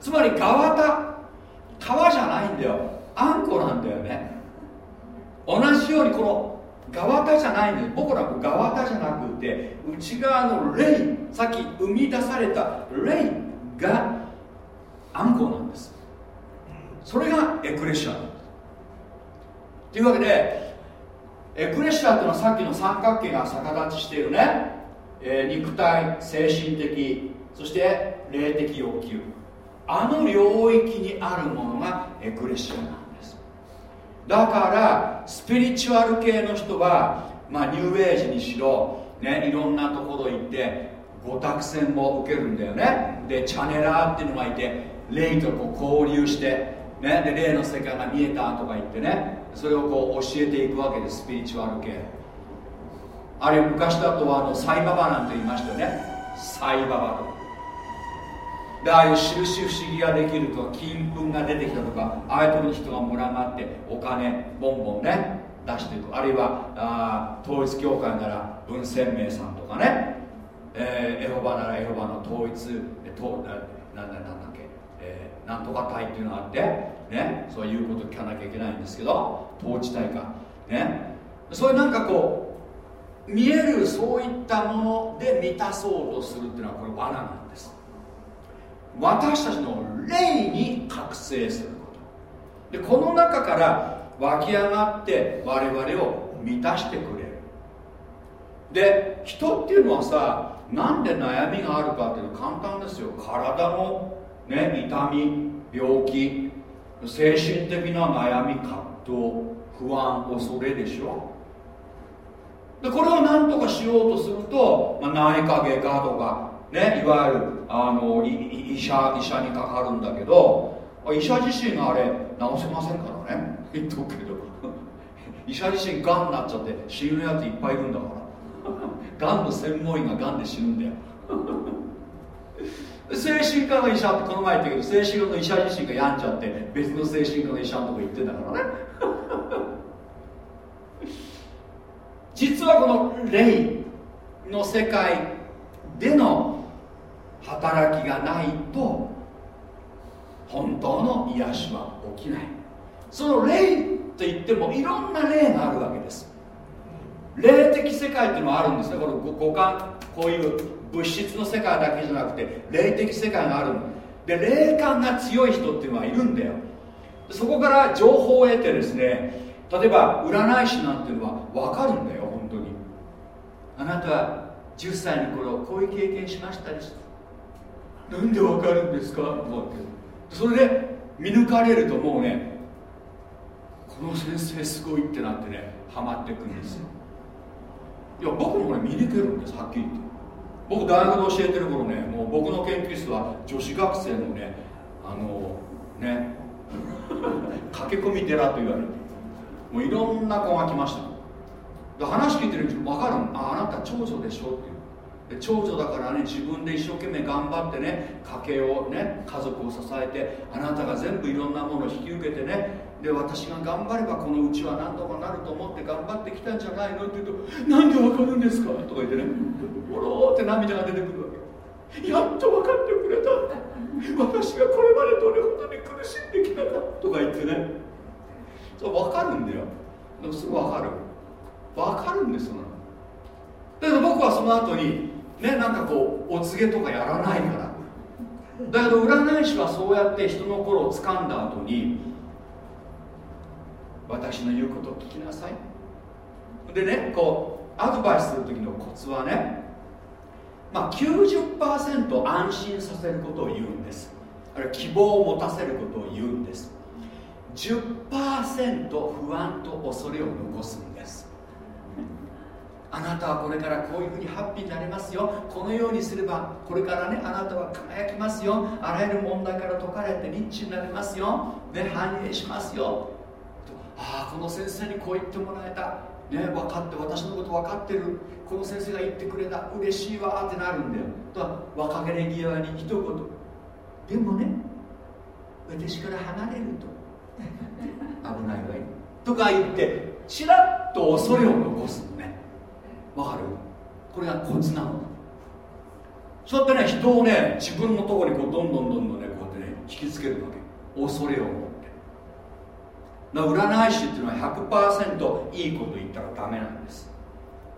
つまり側綿皮じゃないんだよ。あんこなんだよね。同じようにこの側田じゃないんです僕らも側田じゃなくて内側の霊さっき生み出された霊があんこなんです。それがエクレシア。というわけでエクレシアというのはさっきの三角形が逆立ちしているね、えー、肉体精神的そして霊的欲求。あの領域にあるものがエクレシアなんです。だからスピリチュアル系の人は、まあ、ニューエイジにしろ、ね、いろんなところ行ってご託戦も受けるんだよね。でチャネラーっていうのがいて霊とこう交流してね、で霊の世界が見えたとか言ってねそれをこう教えていくわけですスピリチュアル系。あれ昔だとあのサイババなんて言いましたよね。サイババと。でああいう印不思議ができるとか金粉が出てきたとかああいうとこに人が群がってお金ボンボンね出していくあるいはあ統一教会なら文鮮明さんとかね、えー、エホバならエホバの統一とななんだなんだっけ、えー、なんとか隊っていうのがあってね。そういうこと聞かなきゃいけないんですけど統治隊かね。そういうなんかこう見えるそういったもので満たそうとするっていうのはこれ罠なんです。私たちの霊に覚醒すること。でこの中から湧き上がって我々を満たしてくれる。で人っていうのはさなんで悩みがあるかっていうのは簡単ですよ。体の、ね、痛み病気精神的な悩み葛藤不安恐れでしょ。でこれを何とかしようとすると、まあ、内科外科とかねいわゆるあの医者医者にかかるんだけど医者自身があれ治せませんからね。言っとくけど。医者自身がんになっちゃって死ぬやついっぱいいるんだから。がんの専門医ががんで死ぬんだよ。精神科の医者ってこの前言ったけど精神科の医者自身が病んじゃって別の精神科の医者のとこ行ってんだからね。実はこの霊の世界での働きがないと本当の癒しは起きない。その霊といってもいろんな霊があるわけです。霊的世界っていうのもあるんですね。これ五感こういう物質の世界だけじゃなくて霊的世界があるで霊感が強い人っていうのはいるんだよ。そこから情報を得てですね例えば占い師なんていうのは分かるんだよ。あなたは10歳の頃こういう経験しましたですなんで分かるんですか？それで見抜かれるともうねこの先生すごいってなってねハマっていくんですよ。いや僕もね見抜けるんですはっきり言って。僕大学で教えてる頃ねもう僕の研究室は女子学生のねあのね駆け込み寺と言われて。もういろんな子が来ました。話聞いてるうちに分かるああなた長女でしょってで長女だからね自分で一生懸命頑張ってね家計をね家族を支えてあなたが全部いろんなものを引き受けてねで私が頑張ればこのうちは何とかなると思って頑張ってきたんじゃないのって言うとなんでわかるんですか？とか言ってねボローって涙が出てくるわけやっと分かってくれた。私がこれまでどれほどに苦しんできたかとか言ってね。そう分かるんだよ。すぐ分かる。分かるんですよだけど僕はその後にねなんかこうお告げとかやらないから。だけど占い師はそうやって人の心を掴んだ後に私の言うことを聞きなさい。でねこうアドバイスする時のコツはねまあ90%安心させることを言うんです。あるいは希望を持たせることを言うんです。10%不安と恐れを残すんですあなたはこれからこういうふうにハッピーになりますよ。このようにすればこれからねあなたは輝きますよ。あらゆる問題から解かれてリッチになりますよ。ね繁栄しますよ。ああこの先生にこう言ってもらえた。ね分かって私のこと分かってる。この先生が言ってくれた。嬉しいわってなるんだよ。とは若気れ際に一言。でもね私から離れると。危ないわよとか言ってちらっと恐れを残す。わかる？これがコツなの。そうやってね人をね自分のところにこうどんどんどんどんねこうやってね引きつけるわけ。恐れを持って。だ占い師っていうのは100%いいこと言ったらダメなんです。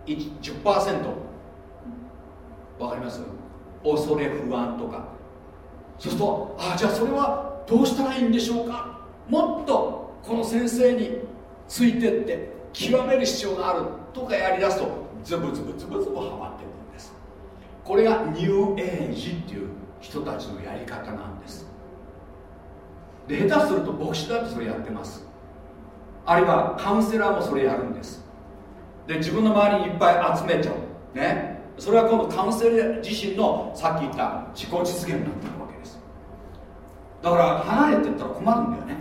10%わかります？恐れ不安とか。そうするとあじゃあそれはどうしたらいいんでしょうか？もっとこの先生についてって極める必要があるとかやりだすとズブズブズブズブはまっていくんです。これがニューエイジっていう人たちのやり方なんです。で下手すると牧師だってそれやってます。あるいはカウンセラーもそれやるんです。で自分の周りにいっぱい集めちゃう。ね。それは今度カウンセル自身のさっき言った自己実現になってるわけです。だから離れてったら困るんだよね。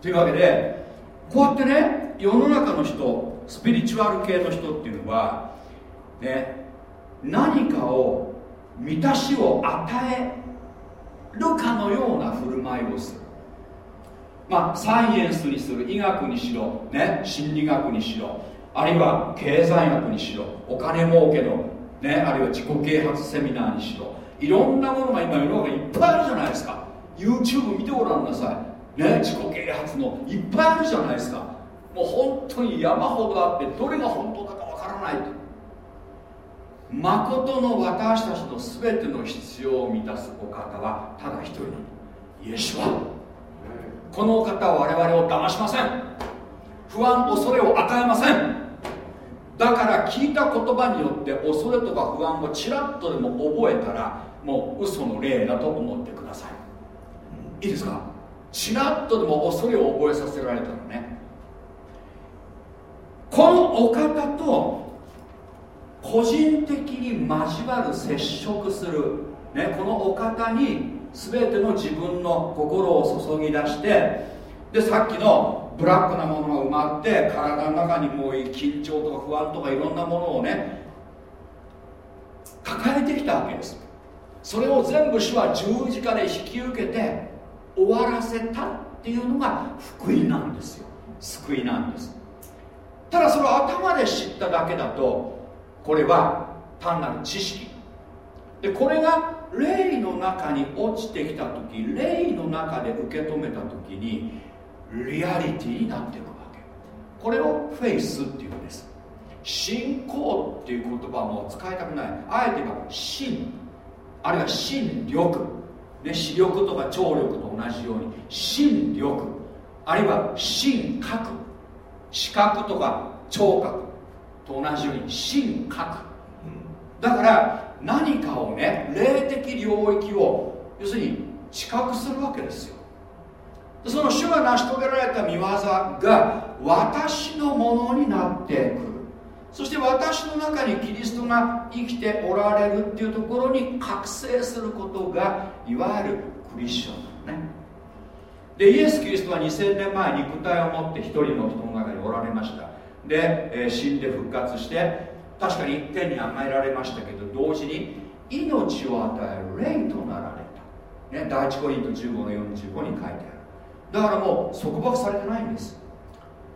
というわけでこうやってね世の中の人スピリチュアル系の人っていうのはね何かを満たしを与えるかのような振る舞いをする。まあサイエンスにする。医学にしろ、ね、心理学にしろ。あるいは経済学にしろ。お金儲けの、ね、あるいは自己啓発セミナーにしろ。いろんなものが今世の中にいっぱいあるじゃないですか。YouTube 見てごらんなさい、ね、自己啓発の。いっぱいあるじゃないですか。もう本当に山ほどあってどれが本当だかわからないまことの私たちの全ての必要を満たすお方はただ一人イエスは。このお方は我々を騙しません。不安恐れを与えません。だから聞いた言葉によって恐れとか不安をちらっとでも覚えたらもう嘘の例だと思ってください。いいですか？ちらっとでも恐れを覚えさせられたらね。このお方と個人的に交わる接触する、ね、このお方に全ての自分の心を注ぎ出してでさっきのブラックなものが埋まって体の中にもう緊張とか不安とかいろんなものをね抱えてきたわけです。それを全部主は十字架で引き受けて終わらせたっていうのが福音なんですよ。救いなんです。ただそれを頭で知っただけだとこれは単なる知識。でこれが霊の中に落ちてきた時霊の中で受け止めた時にリアリティになっていくわけ。これをフェイスっていうんです。信仰っていう言葉も使いたくない。あえて言えば信あるいは心力、ね、視力とか聴力と同じように。心力。あるいは心覚。視覚とか聴覚と同じように心覚だから何かをね霊的領域を要するに知覚するわけですよ。その主が成し遂げられた見業が私のものになってくる。そして私の中にキリストが生きておられるっていうところに覚醒することがいわゆるクリスチャンなのねでイエス・キリストは2000年前肉体を持って一人の人の中におられました。で、え、死んで復活して確かに天に甘えられましたけど同時に命を与える霊となられた、ね、第一コリント15の45に書いてある。だからもう束縛されてないんです。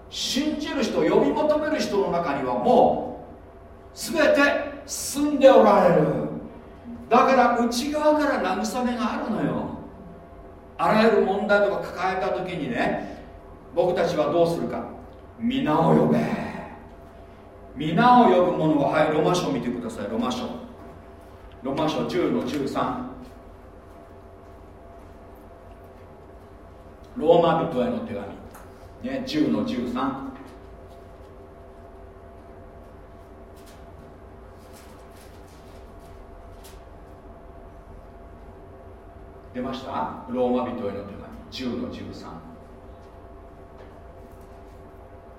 信じる人呼び求める人の中にはもう全て住んでおられる。だから内側から慰めがあるのよ。あらゆる問題とか抱えた時にね僕たちはどうするか。皆を呼べ。皆を呼ぶ者ははいロマ書を見てください。ロマ書。ロマ書10の13ローマ人への手紙、ね、10の13出ました？ローマ人への手紙10の13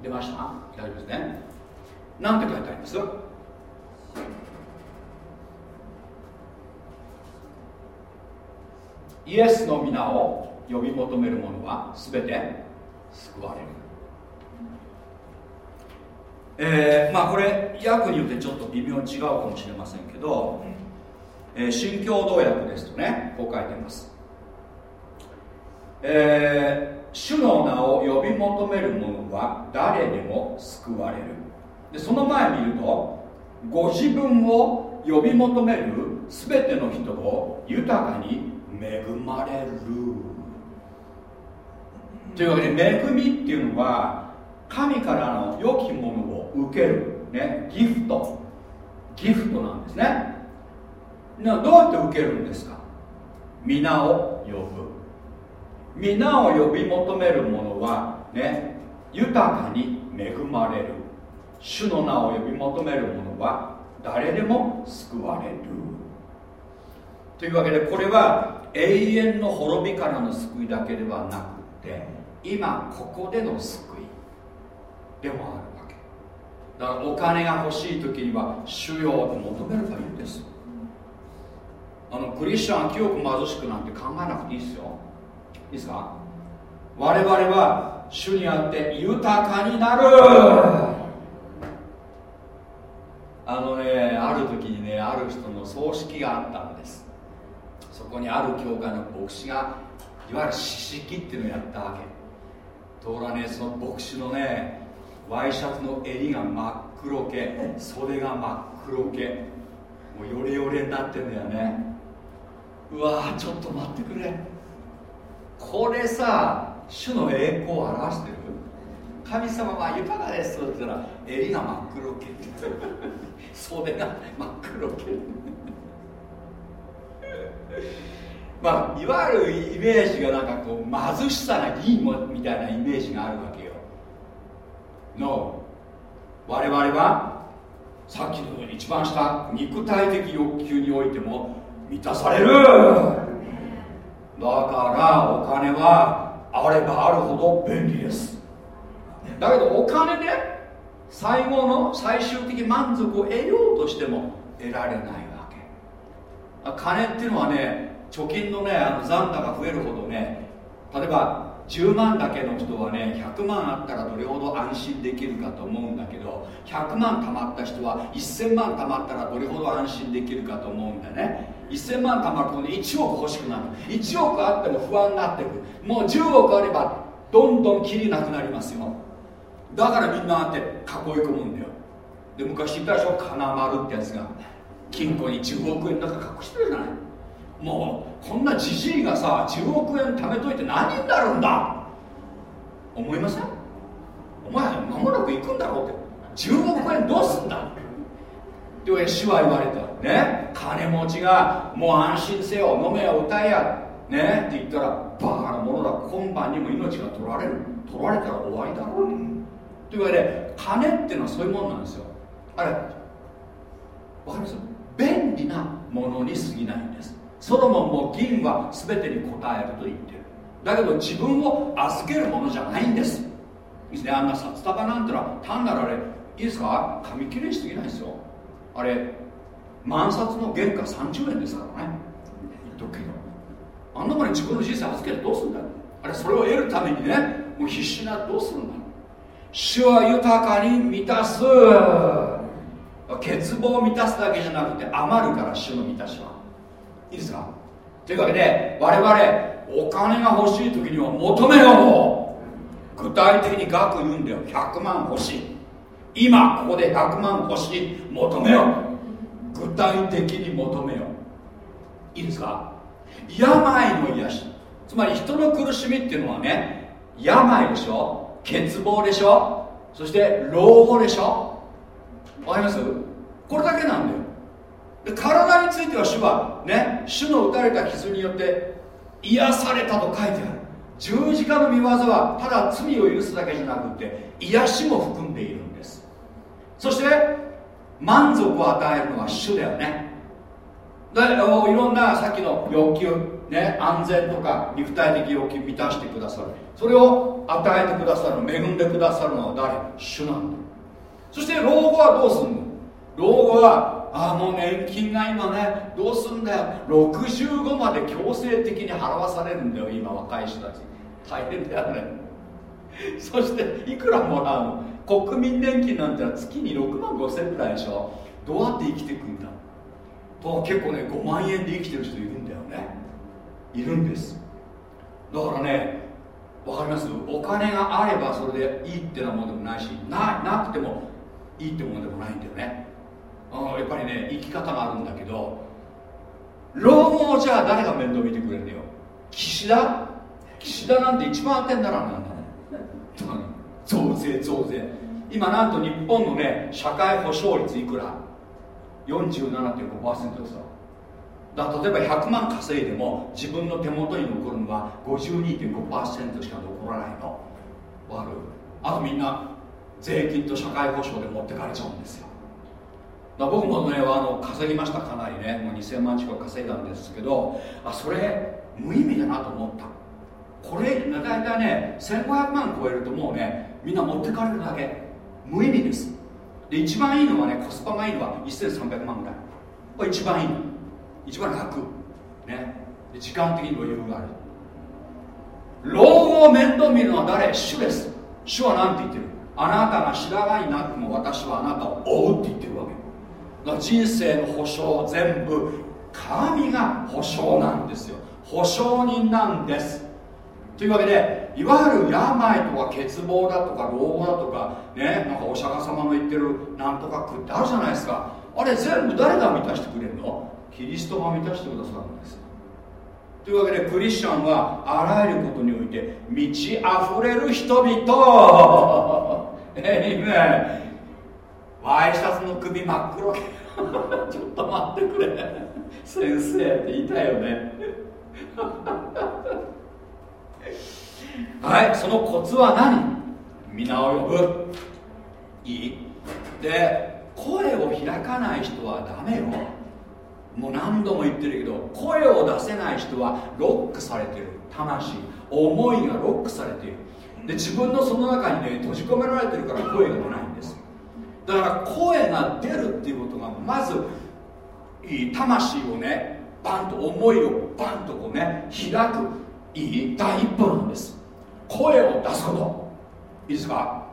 出ました？大丈夫ですね。なんて書いてあります？イエスの皆を呼び求める者は全て救われる。えー、まあこれ訳によってちょっと微妙に違うかもしれませんけど、えー、新共同訳ですとねこう書いてます。えー、主の名を呼び求める者は誰でも救われる。でその前見るとご自分を呼び求める全ての人を豊かに恵まれる。というわけで恵みっていうのは神からの良きものを受ける、ね、ギフト。ギフトなんですね。などうやって受けるんですか？皆を呼ぶ。皆を呼び求める者はね豊かに恵まれる。主の名を呼び求める者は誰でも救われる。というわけでこれは永遠の滅びからの救いだけではなくて今ここでの救い。でもあるわけ。だからお金が欲しい時には主よと求めればいいんですあのクリスチャン清く貧しくなんて考えなくていいですよ。いいですか？我々は主にあって豊かになる。あのねある時にねある人の葬式があったんです。そこにある教会の牧師がいわゆる四式っていうのをやったわけ。ところがねその牧師のねワイシャツの襟が真っ黒け袖が真っ黒け。もうヨレヨレになってんだよね。うわちょっと待ってくれ。これさ主の栄光を表してる？神様は豊かですって言ったら襟が真っ黒け袖が真っ黒け まあいわゆるイメージがなんかこう貧しさがいいもみたいなイメージがあるわけよ。No 我々はさっきの一番下肉体的欲求においても満たされる。だからお金はあればあるほど便利です。だけどお金で最後の最終的満足を得ようとしても得られないわけ。金っていうのはね貯金のねあの残高が増えるほどね例えば10万だけの人はね100万あったらどれほど安心できるかと思うんだけど100万貯まった人は1000万貯まったらどれほど安心できるかと思うんだよね。1000万貯まるとね1億欲しくなる。1億あっても不安になってくもう10億あればどんどんきりなくなりますよ。だからみんなあって囲い込むんだよ。で昔言ったでしょ？金丸ってやつが。金庫に10億円なんか隠してるじゃない。もうこんなじじいがさ10億円貯めといて何になるんだ？思いません？お前間もなく行くんだろうって。10億円どうすんだ？って主は言われた。ね？金持ちがもう安心せよ飲めよ歌えや。ね？って言ったらバカなものだ今晩にも命が取られる。取られたら終わりだろう。というわけで金っていうのはそういうもんなんですよ。あれわかります？便利なものに過ぎないんです。ソロモンも銀は全てに応えると言ってる。だけど自分を預けるものじゃないんです。いいですね。あんな札束なんてのは単なるあれ。いいですか？紙切れしすぎないですよ。あれ万札の原価30円ですからね。言っとくけどあんなものに自分の人生預けてどうするんだあれそれを得るためにねもう必死などうするんだ主は豊かに満たす。欠乏を満たすだけじゃなくて余るから主の満たしは。いいですか？というわけで我々お金が欲しい時には求めよう。具体的に額言うんだよ。100万欲しい。今ここで100万欲しい求めよ具体的に求めよいいですか？病の癒し。つまり人の苦しみっていうのはね病でしょ？欠乏でしょ？そして老後でしょ？わかります？これだけなんだよ。で体については主はね主の打たれた傷によって癒されたと書いてある。十字架の見業はただ罪を許すだけじゃなくて癒しも含んでいる。そして満足を与えるのは主だよね。でいろんなさっきの欲求、ね、安全とか肉体的欲求満たしてくださる。それを与えてくださる恵んでくださるのは誰？主なんだ。そして老後はどうするの？老後はああもう年金が今ねどうすんだよ。65まで強制的に払わされるんだよ今若い人たち。大変だよね。そしていくらもらうの？国民年金なんて月に6万5千ぐらいでしょ。どうやって生きていくんだ。と結構ね5万円で生きてる人いるんだよね。いるんです。だからねわかります？お金があればそれでいいってなもんでもないしななくてもいいってもんでもないんだよね。あやっぱりね生き方があるんだけど老後をじゃあ誰が面倒見てくれるのよ？岸田？岸田なんて一番当てにならなんだね増税増税。今なんと日本のね社会保障率いくら？47.5%ですよ。だ例えば100万稼いでも自分の手元に残るのは52.5%しか残らないの。わかるあとみんな税金と社会保障で持ってかれちゃうんですよ。だ僕もねあの稼ぎました。かなりね。もう2000万近く稼いだんですけどあそれ無意味だなと思った。これ大体ね1500万超えるともうねみんな持ってかれるだけ。無意味です。で一番いいのはねコスパがいいのは1300万ぐらい。これ一番いいの。一番楽。ね。時間的に余裕がある。老後を面倒見るのは誰？主です。主は何て言ってる？あなたが白髪になっても私はあなたを追うって言ってるわけ。だから人生の保証全部神が保証なんですよ。保証人なんです。というわけでいわゆる病とか欠乏だとか老後だとかねなんかお釈迦様の言ってるなんとか苦ってあるじゃないですか。あれ全部誰が満たしてくれるの？キリストが満たしてくださるんです。というわけでクリスチャンはあらゆることにおいて満ち溢れる人々。えいめワイシャツの首真っ黒け。ちょっと待ってくれ。先生って言いたいよね。はいそのコツは何？皆を呼ぶ。いい。で声を開かない人はダメよ。もう何度も言ってるけど声を出せない人はロックされてる。魂思いがロックされている。で自分のその中にね閉じ込められてるから声が出ないんです。だから声が出るっていうことがまずいい。魂をねバンと思いをバンとこうね開く。いい。第一歩なんです。声を出すこと。いいですか？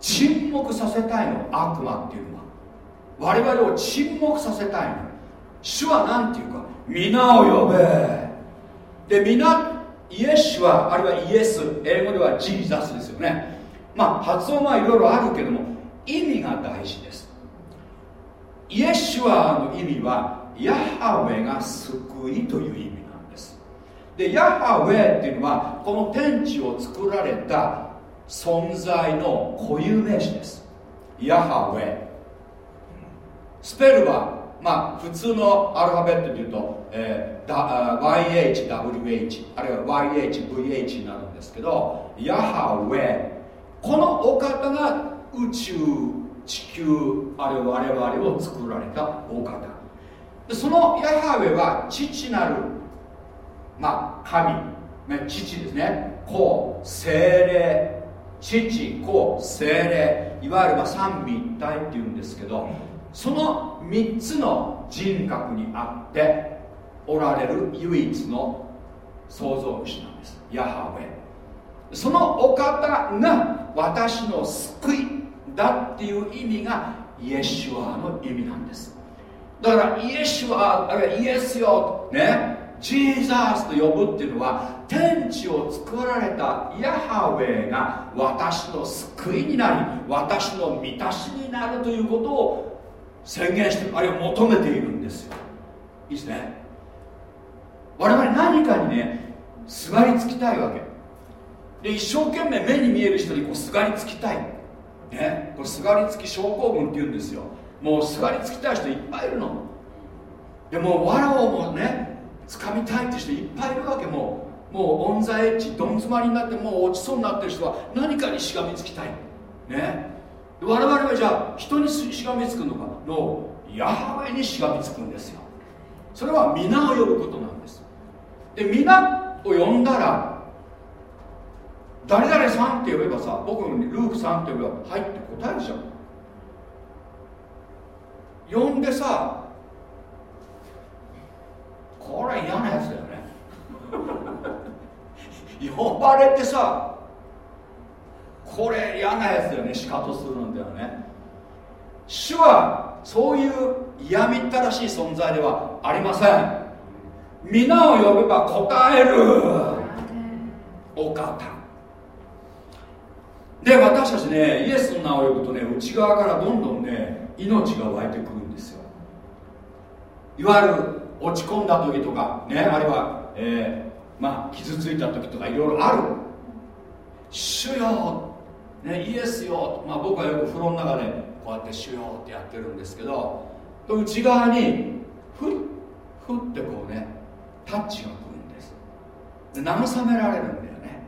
沈黙させたいの悪魔っていうのは。我々を沈黙させたいの。主は何て言うか皆を呼べ。で皆イエスはあるいはイエス英語ではジーザスですよね。まあ発音はいろいろあるけども意味が大事です。イエスはの意味はヤハウェが救いという意味。でヤハウェっていうのはこの天地を作られた存在の固有名詞です。ヤハウェスペルはまあ普通のアルファベットでいうと、えー、YHWH あるいは YHVH になるんですけどヤハウェこのお方が宇宙地球あるいは我々を作られたお方。でそのヤハウェは父なるまあ神、ね、父ですね。子精霊。父子精霊。いわゆるま三位一体っていうんですけどその3つの人格にあっておられる唯一の創造主なんです。ヤハウェ。そのお方が私の救いだっていう意味がイエシュアの意味なんです。だからイエシュアあるいはイエスよね。ジーザースと呼ぶっていうのは天地を作られたヤハウェが私の救いになり私の満たしになるということを宣言してあるいは求めているんですよ。いいですね。我々何かにねすがりつきたいわけ。で一生懸命目に見える人にこうすがりつきたい。ね。これすがりつき症候群って言うんですよ。もうすがりつきたい人いっぱいいるの。でもう藁をもね掴みたいって人いっぱいいるわけも。うもうオンザエッジどん詰まりになってもう落ちそうになってる人は何かにしがみつきたい。ね。我々はじゃあ人にしがみつくのか。のヤハウェにしがみつくんですよ。それは皆を呼ぶことなんです。で皆を呼んだら誰々さんって呼べばさ僕にルークさんって呼べばはいって答えるじゃん。呼んでさこれ嫌なやつだよね。呼ばれてさこれ嫌なやつだよねシカトするんだよね。主はそういう嫌みったらしい存在ではありません。皆を呼べば答える。お方。で私たちねイエスの名を呼ぶとね内側からどんどんね命が湧いてくるんですよ。いわゆる落ち込んだ時とかねあるいは、えー、まあ傷ついた時とかいろいろある。主よ、ね、イエスよ、まあ、僕はよく風呂の中でこうやって主よってやってるんですけど内側にふっふってこうねタッチが来るんです。で慰められるんだよね。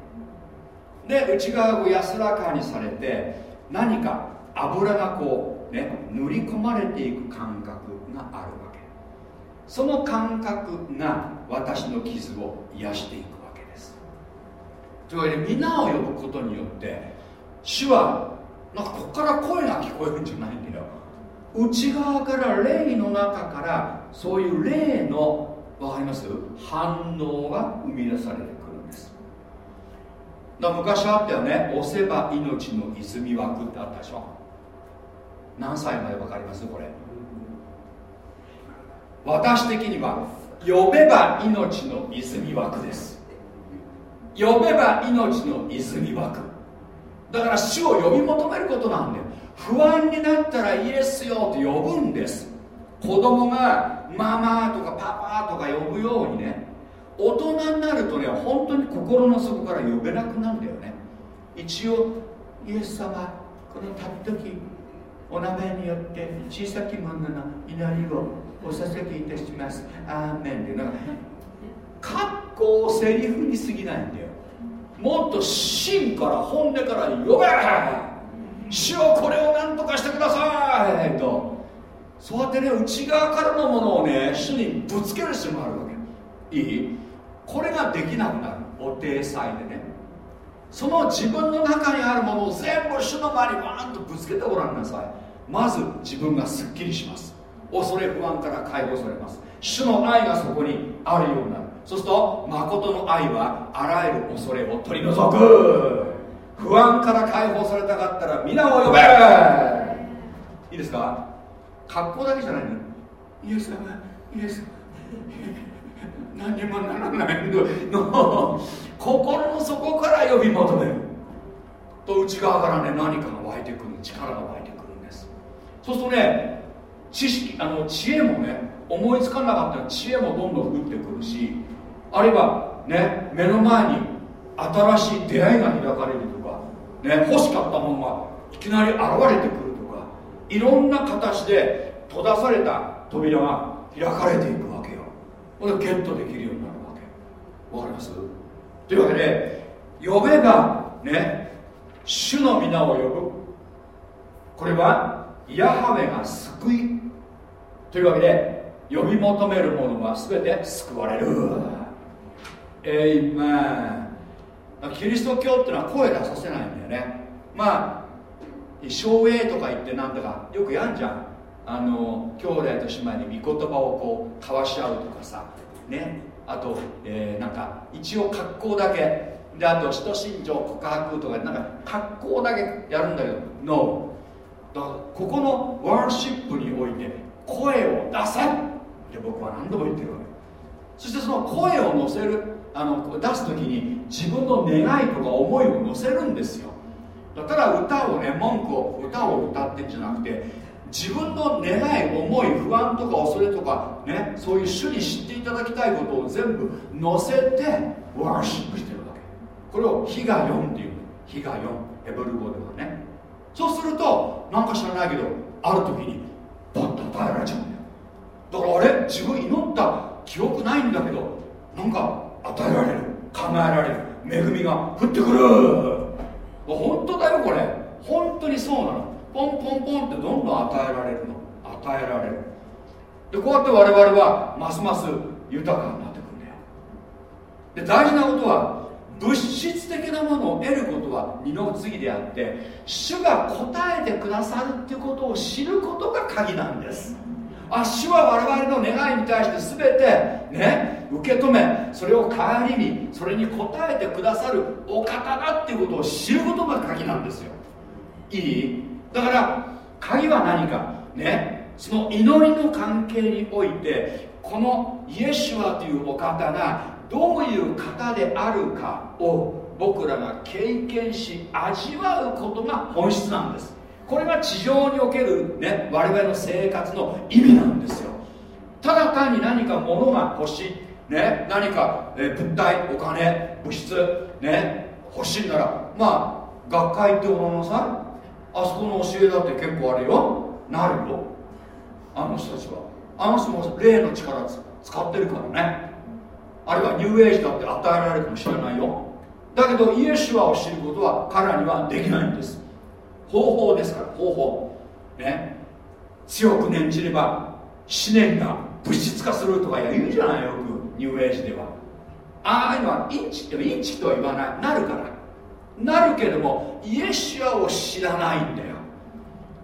で内側を安らかにされて何か油がこうね塗り込まれていく感覚がある。その感覚が私の傷を癒していくわけです。というわけで皆を呼ぶことによって主はなんかここから声が聞こえるんじゃないんだよ。内側から霊の中からそういう霊のわかります？反応が生み出されてくるんです。だ昔あったよね。押せば命の泉枠ってあったでしょ。何歳まで分かります？これ。私的には呼べば命の泉枠です。呼べば命の泉枠だから主を呼び求めることなんだよ。不安になったらイエスよって呼ぶんです。子供がママとかパパとか呼ぶようにね。大人になるとね本当に心の底から呼べなくなるんだよね。一応イエス様このたっときお名前によって小さき者の祈りをお捧げいたします。アーメン。ってなんか格好をセリフに過ぎないんだよ。もっと芯から本音から呼べ。主をこれを何とかしてくださいと。そうやってね内側からのものをね主にぶつける必要があるわけ。いい？これができなくなる。お体裁でね。その自分の中にあるものを全部主の前にバーンとぶつけてごらんなさい。まず自分がすっきりします。恐れ不安から解放されます。主の愛がそこにあるようになる。そうすると誠の愛はあらゆる恐れを取り除く。不安から解放されたかったら皆を呼べ。いいですか？格好だけじゃないの？イエス様イエス 何にもならないの。心の底から呼び求める。と内側からね何かが湧いてくる。力が湧いてくるんです。そうするとね知識あの知恵もね思いつかなかったら知恵もどんどん降ってくるしあるいはね目の前に新しい出会いが開かれるとかね欲しかったものがいきなり現れてくるとかいろんな形で閉ざされた扉が開かれていくわけよ。これゲットできるようになるわけ。わかります？というわけで呼べばね主の皆を呼ぶ。これはヤハウェが救いというわけで呼び求める者は全て救われる。エイメン。キリスト教っていうのは声出させないんだよね。まあ照英とか言ってなんだかよくやんじゃん。あの兄弟と姉妹に御言葉をこう交わし合うとかさ。ね。あと、えー、なんか一応格好だけ。であと使徒信条告白とかなんか格好だけやるんだけど。NO だからここのワーシップにおいて声を出せ。って僕は何度も言ってるわけ。そしてその声を乗せるあの出す時に自分の願いとか思いを乗せるんですよ。だから歌をね文句を歌を歌ってんじゃなくて自分の願い思い不安とか恐れとかねそういう主に知っていただきたいことを全部乗せてワーシップしてるわけ。これを「火が4」っていう「火が4」ヘブル語ではね。そうするとなんか知らないけどある時にバッと与えられちゃうんだよ。だからあれ自分祈った記憶ないんだけどなんか与えられる考えられる恵みが降ってくる。本当だよこれ。本当にそうなの。ポンポンポンってどんどん与えられるの。与えられる。でこうやって我々はますます豊かになってくるんだよ。で大事なことは物質的なものを得ることは二の次であって主が答えてくださるっていうことを知ることが鍵なんです。あ主は我々の願いに対して全てね受け止めそれを顧みそれに応えてくださるお方だっていうことを知ることが鍵なんですよ。いい？だから鍵は何か？ねその祈りの関係においてこのイエシュアというお方がどういう方であるかを僕らが経験し味わうことが本質なんです。これが地上における、ね、我々の生活の意味なんですよ。ただ単に何か物が欲しい、ね、何か、え物体お金物質、ね、欲しいならまあ学会って思いなさあそこの教えだって結構あるよ。なるよ。あの人たちは。あの人も霊の力使ってるからね。あるいはニューエイジだって与えられるかもしれないよ。だけどイエシュアを知ることは彼らにはできないんです。方法ですから方法。ね。強く念じれば思念が物質化するとか言うじゃないよくニューエイジでは。ああいうのはインチってインチとは言わない。なるから。なるけどもイエシュアを知らないんだよ。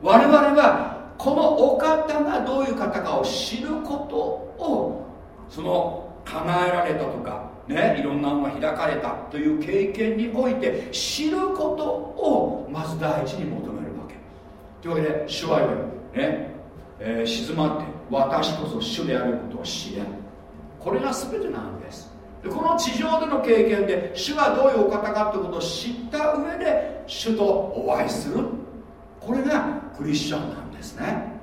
我々はこのお方がどういう方かを知ることをその叶えられたとかねいろんなのが開かれたという経験において知ることをまず第一に求めるわけ。というわけで主は言われるね、えー、静まって私こそ主であることを知れこれが全てなんです。でこの地上での経験で主がどういうお方かということを知った上で主とお会いする。これがクリスチャンなんですね。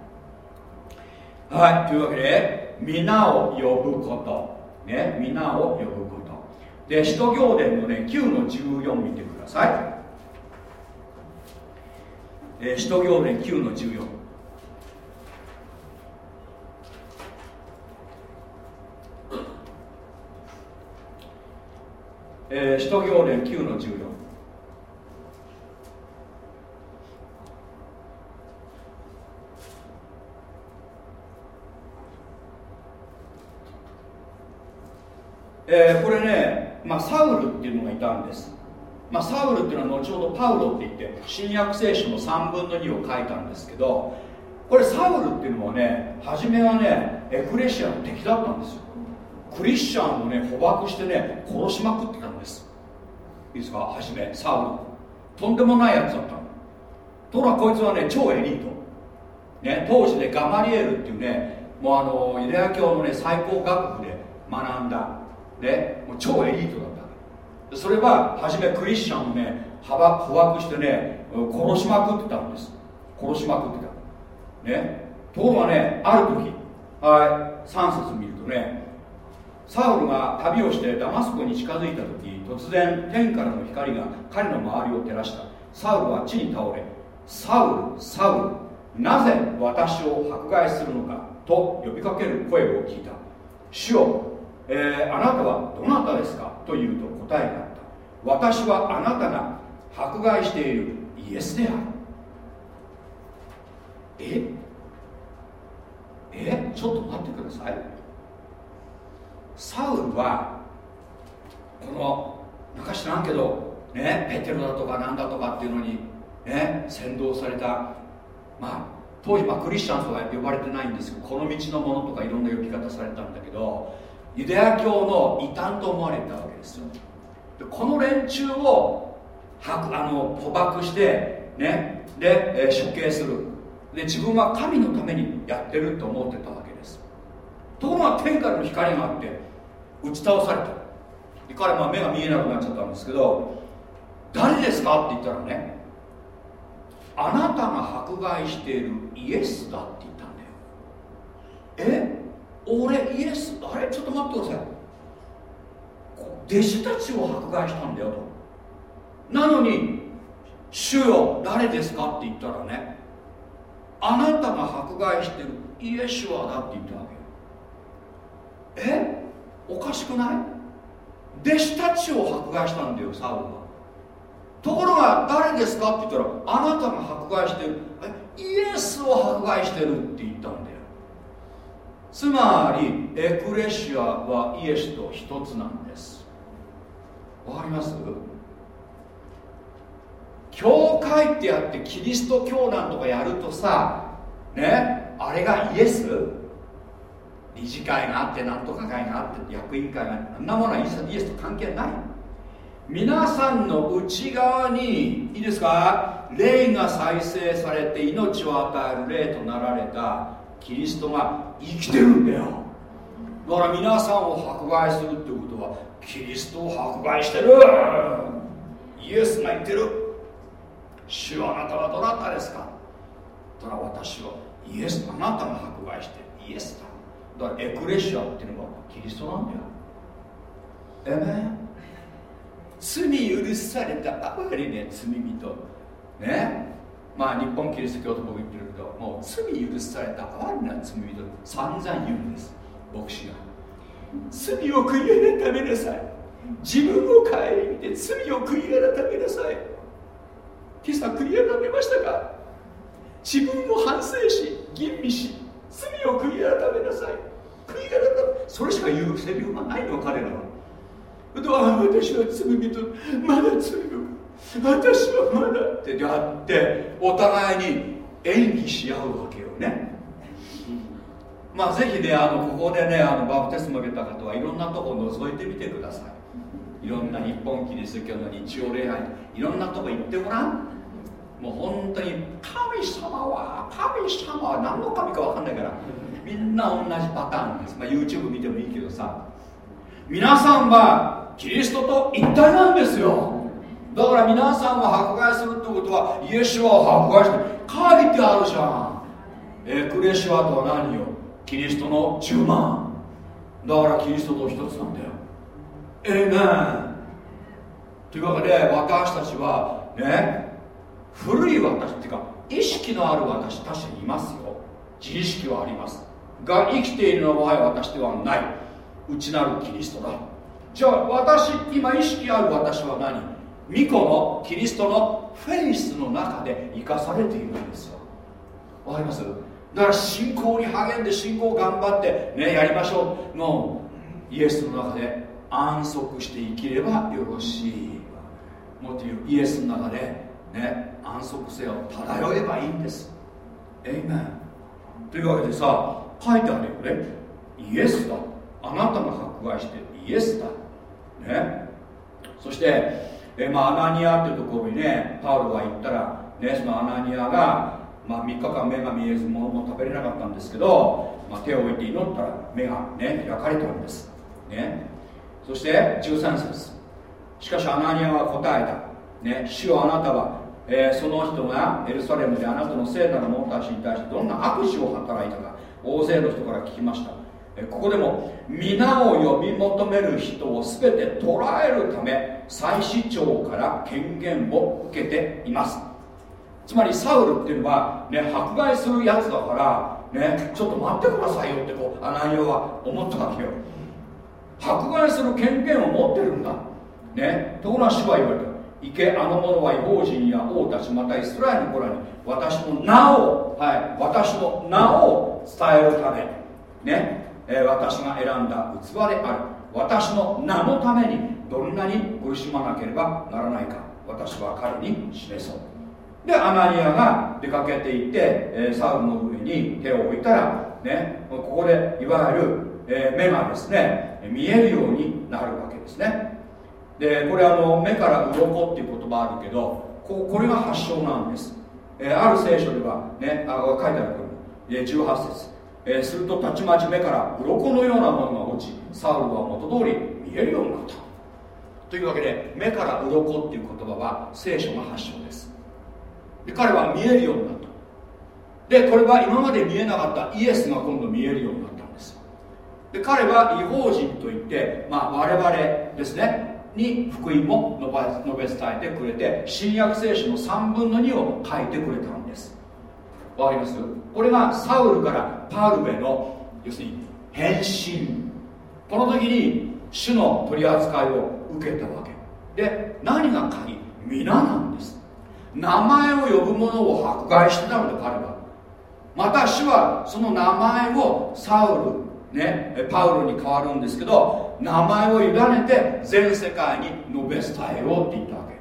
はいというわけで皆を呼ぶこと。ね皆を呼ぶこと。で使徒行伝のね9の14見てください。えー、使徒行伝9の14えー、使徒行伝9の14えー、これね、まあ、サウルっていうのがいたんです、まあ、サウルっていうのは後ほどパウロって言って新約聖書の3分の2を書いたんですけどこれサウルっていうのはね初めはねエクレシアの敵だったんですよ。クリスチャンをね捕獲してね殺しまくってたんです。いいですか？初めサウル。とんでもないやつだったの。ところがこいつはね超エリート。ね当時ねガマリエルっていうねもうあのユダヤ教のね最高学府で学んだ。ねもう超エリートだった。それは初めクリスチャンをね幅捕獲してね殺しまくってたんです。殺しまくってた。ね。ところがねある時はい3節見るとねサウルが旅をしてダマスコに近づいた時突然天からの光が彼の周りを照らした。サウルは地に倒れサウルサウルなぜ私を迫害するのかと呼びかける声を聞いた。主よ、えー、あなたはどなたですかと言うと答えがあった私はあなたが迫害しているイエスである。え？え？ちょっと待ってください。サウルはこのなんか知らんけどねペテロだとかなんだとかっていうのにね先導されたまあ当時まクリスチャンとか呼ばれてないんですけどこの道のものとかいろんな呼び方されたんだけどユダヤ教の異端と思われたわけですよ。でこの連中をはあの捕獲してねで、え、処刑する。で自分は神のためにやってると思ってたわけです。ところが天からの光があって打ち倒された。彼は目が見えなくなっちゃったんですけど誰ですかって言ったらねあなたが迫害しているイエスだって言ったんだよ。え？俺イエスあれ？ちょっと待ってください。弟子たちを迫害したんだよと。なのに主よ誰ですかって言ったらねあなたが迫害してるイエシュアだって言ったわけよ。え？おかしくない？弟子たちを迫害したんだよサウルは。ところが誰ですかって言ったらあなたが迫害してる。イエスを迫害してるって言ったんだよつまりエクレシアはイエスと一つなんです。わかります？教会ってやってキリスト教団とかやるとさねあれがイエス？理事会があってなんとか会があって役員会があってあんなものはイエスと関係ない。皆さんの内側にいいですか？霊が再生されて命を与える霊となられたキリストが生きてるんだよ。だから皆さんを迫害するってことはキリストを迫害してる。イエスが言ってる。主はあなたはどなたですか？だ私はイエスあなたが迫害してイエスだ。だからエクレシアっていうのはキリストなんだよ。えめ罪許されたあまりね罪人。ね？まあ日本キリスト教と僕言ってるけどもう罪許された哀れな罪人散々言うんです。牧師が。罪を悔い改めなさい。自分を顧みて罪を悔い改めなさい。今朝悔い改めましたか？自分を反省し吟味し罪を悔い改めなさい。悔い改めそれしか言うセリフがないの彼らは。私は罪人。まだ罪を私はまだってやってお互いに演技し合うわけよね。まあぜひねあのここでねあのバプテスマ受けた方はいろんなとこ覗いてみてください。いろんな日本キリスト教の日曜礼拝いろんなとこ行ってごらん。もう本当に神様は神様は何の神か分かんないからみんな同じパターンです、まあ、YouTube 見てもいいけどさ。皆さんはキリストと一体なんですよ。だから皆さんが迫害するってことはイエシュアを迫害して書いてあるじゃん。エクレシアとは何よ？キリストの10万。だからキリストと一つなんだよ。ええねというわけで私たちはね古い私っていうか意識のある私確かにいますよ。自意識はあります。が生きているのは私ではない。内なるキリストだ。じゃあ私今意識ある私は何？巫女のキリストのフェイスの中で生かされているんですよ。わかります？だから信仰に励んで信仰頑張ってねやりましょう。のイエスの中で安息して生きればよろしいもっと言うイエスの中でね安息性を漂えばいいんです。エイメン。というわけでさ書いてあるよね。イエスだ。あなたが迫害してイエスだ。ね。そしてえまあ、アナニアっていうところにねパウロが行ったら、ね、そのアナニアがまあ、3日間目が見えず物も食べれなかったんですけど、まあ、手を置いて祈ったら目が、ね、開かれたんです、ね、そして13節。しかしアナニアは答えた、ね、主よあなたは、えー、その人がエルサレムであなたの聖なる者たちに対してどんな悪事を働いたか大勢の人から聞きました。ここでも皆を呼び求める人を全て捕らえるため祭司長から権限を受けています。つまりサウルっていうのは、ね、迫害するやつだから、ね、ちょっと待ってくださいよってこうアナニアは思ったわけよ。迫害する権限を持ってるんだ。ねところが主は言われた行けあの者は違法人や王たちまたイスラエルの子らに私の名を、はい、私の名を伝えるためね、え、私が選んだ器である。私の名のためにどんなに苦しまなければならないか私は彼に示そう。でアナニアが出かけていって、え、サウルの上に手を置いたら、ね、ここでいわゆる、え、目がですね見えるようになるわけですね。でこれあの目から鱗っていう言葉あるけどここれが発祥なんです、え、ある聖書ではねあ書いてあるこれ、え18節、えー、するとたちまち目から鱗のようなものが落ちサウルは元通り見えるようになった。というわけで目から鱗っていう言葉は聖書が発祥です。で彼は見えるようになった。でこれは今まで見えなかったイエスが今度見えるようになったんです。で彼は違法人といって、まあ、我々ですねに福音も述べ伝えてくれて新約聖書の3分の2を書いてくれたんです。わかります？これがサウルからパウルへの要するに変身この時に主の取り扱いを受けたわけ。で何が鍵？皆なんです。名前を呼ぶ者を迫害してたので彼は。また主はその名前をサウルねパウロに変わるんですけど名前を委ねて全世界に述べ伝えようって言ったわけ。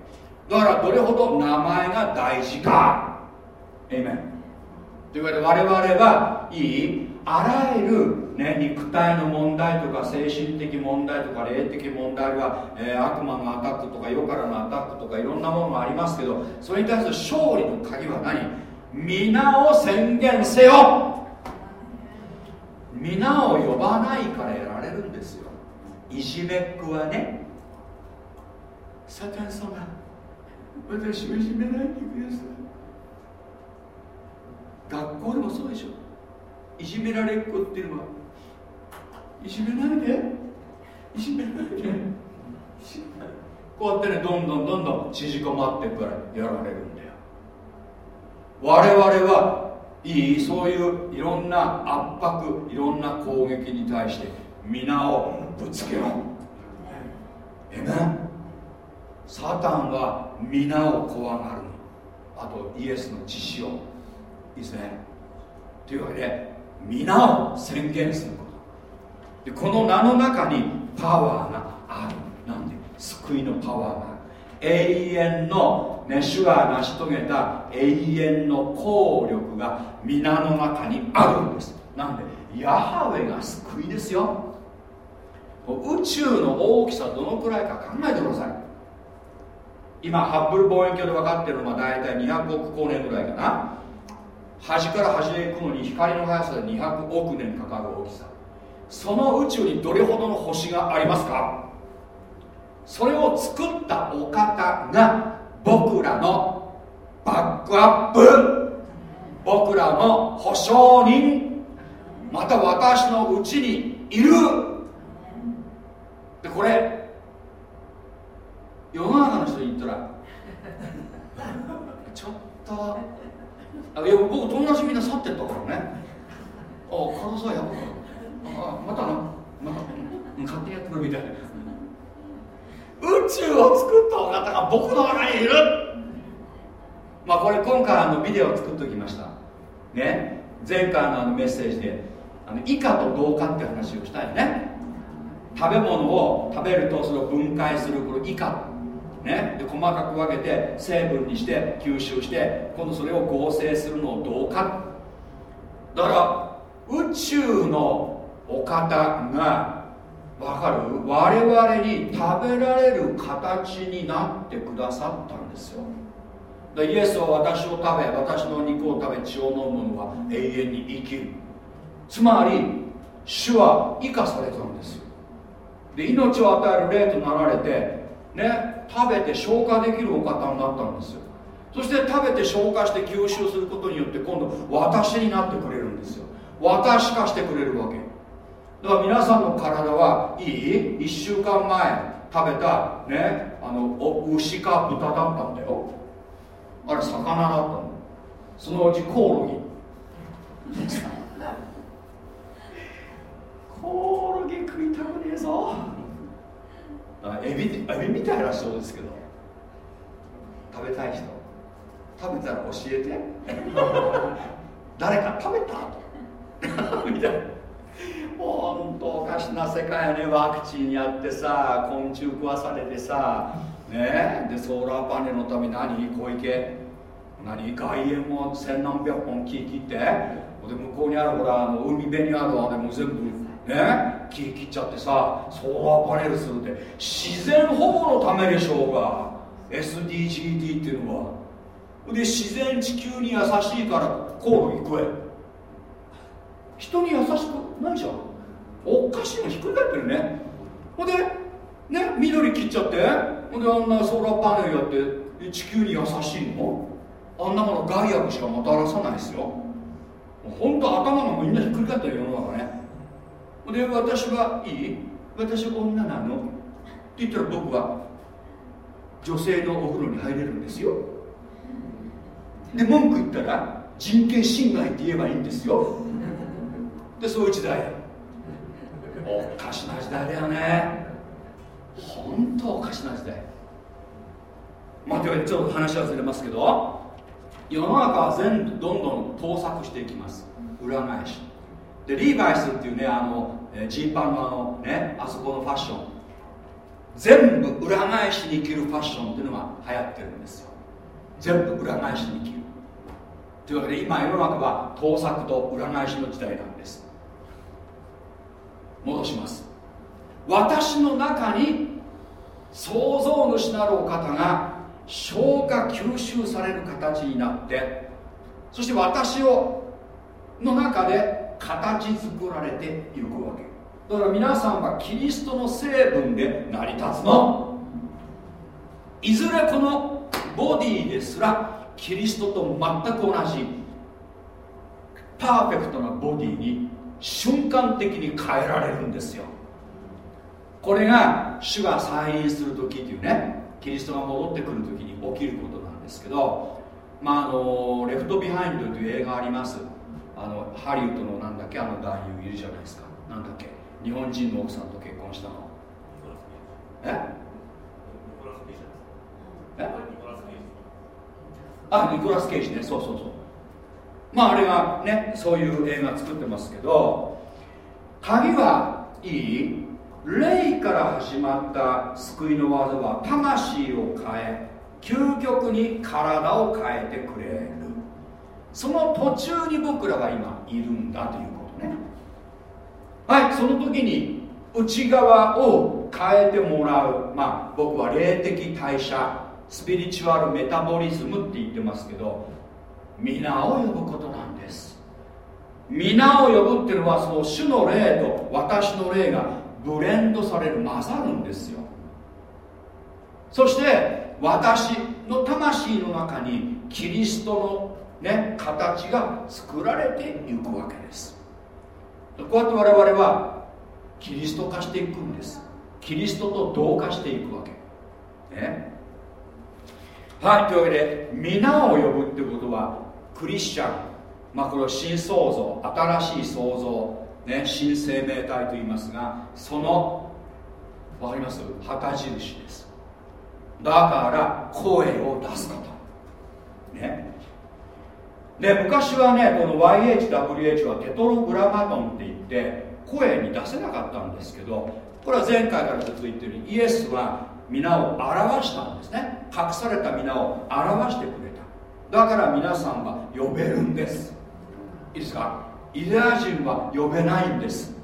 だからどれほど名前が大事か。エイメンというわけで我々はいいあらゆる、ね、肉体の問題とか精神的問題とか霊的問題は、えー、悪魔のアタックとか世からのアタックとかいろんなものがありますけどそれに対する勝利の鍵は何？皆を宣言せよ！皆を呼ばないからやられるんですよ。いじめっ子はね。サタン様私をいじめないでください。学校でもそうでしょ。いじめられっ子っていうのは。いじめないで。いじめないで。こうやってねどんどんどんどん縮こまっていくからやられるんだよ。我々はいいそういういろんな圧迫いろんな攻撃に対して皆をぶつけろ。えめサタンは皆を怖がるあとイエスの知識をいいですねというわけで皆を宣言することでこの名の中にパワーがある。なんで救いのパワーがある永遠の、ね、主が成し遂げた永遠の効力が皆の中にあるんです。なんでヤハウェが救いですよ。宇宙の大きさどのくらいか考えてください。今ハッブル望遠鏡で分かってるのは大体200億光年ぐらいかな。端から端へ行くのに光の速さで200億年かかる大きさ。その宇宙にどれほどの星がありますか？それを作ったお方が僕らのバックアップ。僕らの保証人。また私のうちにいる。でこれ世の中の人に言ったらちょっといや僕友達みんな去ってったからね。あ軽そうやあまたな。また。勝手にやってくるみたい。な宇宙を作ったお方が僕の中にいる。まあこれ今回あのビデオを作っておきました。ね。前回のあのメッセージであの以下と同化って話をしたよね。食べ物を食べるとそれを分解するこれ以下ね、で細かく分けて成分にして吸収して今度それを合成するのを同化だから宇宙のお方が分かる？我々に食べられる形になってくださったんですよ。でイエスは私を食べ私の肉を食べ血を飲む者は永遠に生きる。つまり主は生かされたんですよ。で命を与える霊となられてね食べて消化できるお方になったんですよ。そして食べて消化して吸収することによって今度私になってくれるんですよ。私化してくれるわけ。だから皆さんの体はいい1週間前食べたねあの牛か豚だったんだよ。あれ魚だったの。そのうちコオロギ。コオロギ食いたくねえぞ。エビエビみたいな人ですけど。食べたい人。食べたら教えて。誰か食べた みたいな。本当おかしな世界やねワクチンやってさ昆虫食わされてさね？でソーラーパネルのために何小池何外苑も千何百本木切って？で向こうにあるほらあの海辺にあるあれも全部ね木切っちゃってさソーラーパネルするって自然保護のためでしょうが。SDGD っていうのは。で自然地球に優しいからコオロギ食え。人に優しくないじゃん。おかしいのひっくり返ってるね。ほんでね緑切っちゃってほんであんなソーラーパネルやって地球に優しいの？あんなもの害悪しかもたらさないですよ。本当頭がみんなひっくり返ってる世の中ね。で私はいい？私は女なの？って言ったら僕は女性のお風呂に入れるんですよ。で文句言ったら人権侵害って言えばいいんですよ。でそういう時代。おかしな時代だよね。本当おかしな時代。まあちょっと話はずれますけど世の中は全部どんどん盗作していきます。裏返し。でリーバイスっていうねあのジーパンのあのねあそこのファッション。全部裏返しに着るファッションっていうのが流行ってるんですよ。全部裏返しに着る。というわけで今世の中は盗作と裏返しの時代なんです。戻します。私の中に創造主なるお方が消化吸収される形になってそして私をの中で形作られていくわけ。だから皆さんはキリストの成分で成り立つの。いずれこのボディですらキリストと全く同じ。パーフェクトなボディに瞬間的に変えられるんですよ。これが主が再臨する時っていうねキリストが戻ってくる時に起きることなんですけどまああのレフトビハインドという映画あります。あのハリウッドのなんだっけあの男優いるじゃないですか。なんだっけ。日本人の奥さんと結婚したの。え？え？あニコラス・ケイジね。そうそうそう。まああれがねそういう映画作ってますけど鍵はいい。霊から始まった救いの技は魂を変え究極に体を変えてくれ。るその途中に僕らが今いるんだということね。はいその時に内側を変えてもらう。まあ僕は霊的代謝スピリチュアルメタボリズムって言ってますけど皆を呼ぶことなんです。皆を呼ぶっていうのはその主の霊と私の霊がブレンドされる混ざるんですよ。そして私の魂の中にキリストの、ね、形が作られていくわけです。こうやって我々はキリスト化していくんです。キリストと同化していくわけ。ね。はいというわけで皆を呼ぶってことはクリスチャンまあこれは新創造新しい創造ね、新生命体と言いますがその分かります？旗印です。だから声を出すこと。ね。で昔はねこの YHWH はテトログラマトンって言って声に出せなかったんですけどこれは前回からずっと言ってるイエスは皆を表したんですね。隠された皆を表してくれた。だから皆さんは呼べるんです。いいですか？ユダヤ人は呼べないんです。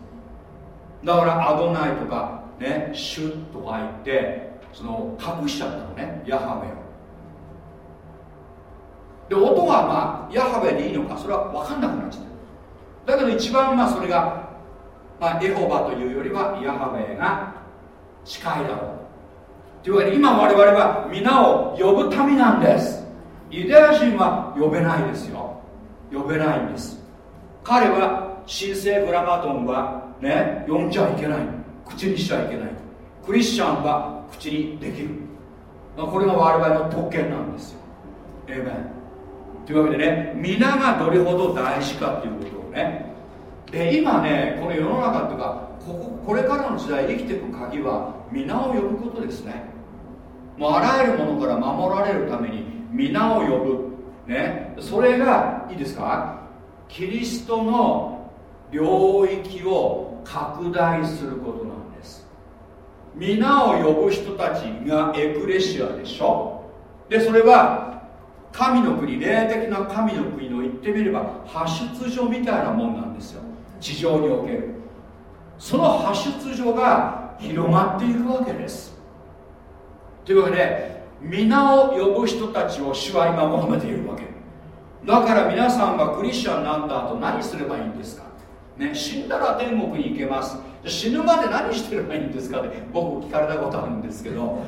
だからアドナイとかねシュッとか言ってその隠しちゃったのねヤハウェを。で音はまあヤハウェでいいのかそれは分かんなくなっちゃっただけど一番まあそれが、まあ、エホバというよりはヤハウェが近いだろう。というわけで今我々は皆を呼ぶ民なんです。ユダヤ人は呼べないですよ。呼べないんです。彼は神聖グラマトンはね呼んじゃいけない。口にしちゃいけない。クリスチャンは口にできる。これが我々の特権なんですよ。エメンというわけでね皆がどれほど大事かっていうことをね。で今ねこの世の中っていうかこここれからの時代生きていく鍵は皆を呼ぶことですね。もうあらゆるものから守られるために皆を呼ぶ。ね。それがいいですか？キリストの領域を拡大することなんです。皆を呼ぶ人たちがエクレシアでしょ？でそれは神の国霊的な神の国の言ってみれば派出所みたいなもんなんですよ。地上における。その派出所が広がっていくわけです。というわけで皆を呼ぶ人たちを主は今求めているわけ。だから皆さんがクリスチャンになった後何すればいいんですか、ね、死んだら天国に行けます。死ぬまで何してればいいんですかって僕聞かれたことあるんですけど。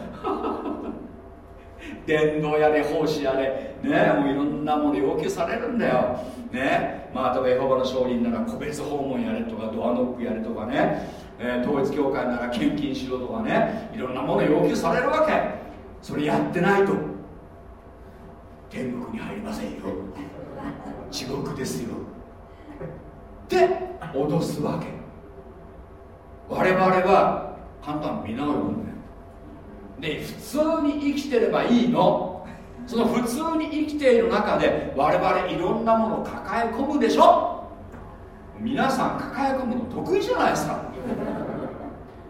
伝道やで奉仕やでねもういろんなもの要求されるんだよ。ねまあ例えばエホバの証人なら個別訪問やれとかドアノックやれとかね、えー、統一教会なら献金しろとかね。いろんなもの要求されるわけ。それやってないと天国に入りませんよ。地獄ですよ。で脅すわけ。我々は簡単皆を呼ぶんだよで普通に生きてればいいの。その普通に生きている中で我々いろんなものを抱え込むでしょ。皆さん抱え込むの得意じゃないですか。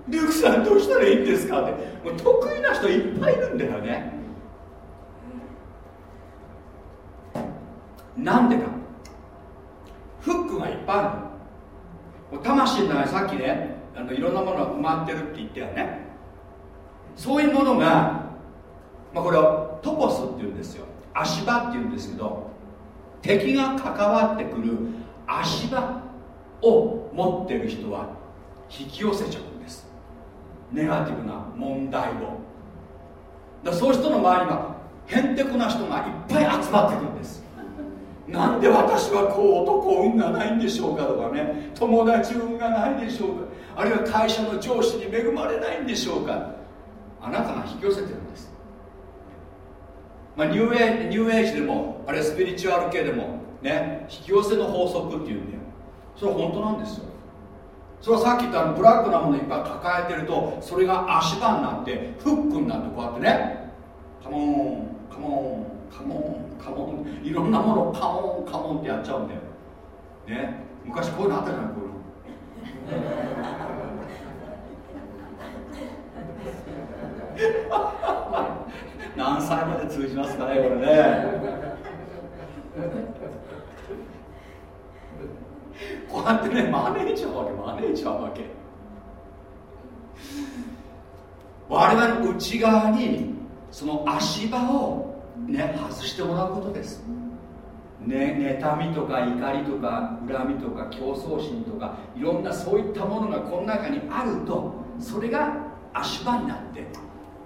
リュウクさんどうしたらいいんですかって。もう得意な人いっぱいいるんだよね。なんでか。フックがいっぱいあるの。魂の中にさっきねあのいろんなものが埋まってるって言ったよね。そういうものが、まあ、これはトポスっていうんですよ。足場っていうんですけど敵が関わってくる足場を持ってる人は引き寄せちゃうんです。ネガティブな問題を。だそういう人の周りにはへんてこな人がいっぱい集まってくるんです。なんで私はこう男運がないんでしょうかとかね。友達運がないでしょうか。あるいは会社の上司に恵まれないんでしょうか。あなたが引き寄せてるんです、まあ、ニューエニューエイジでもあるいはスピリチュアル系でもね引き寄せの法則っていうんだよ。それは本当なんですよ。それはさっき言ったブラックなものいっぱい抱えてるとそれが足場になってフックになってこうやってね。カモンカモンカモンカモン。いろんなものをカモンカモンってやっちゃうんだよ。ね。昔こういうのあったじゃないこういうの。何歳まで通じますかねこれね。こうやってねマネージャーわけマネージャーわけ。我々の内側にその足場をね外してもらうことです。ね、妬みとか怒りとか恨みとか競争心とかいろんなそういったものがこの中にあるとそれが足場になって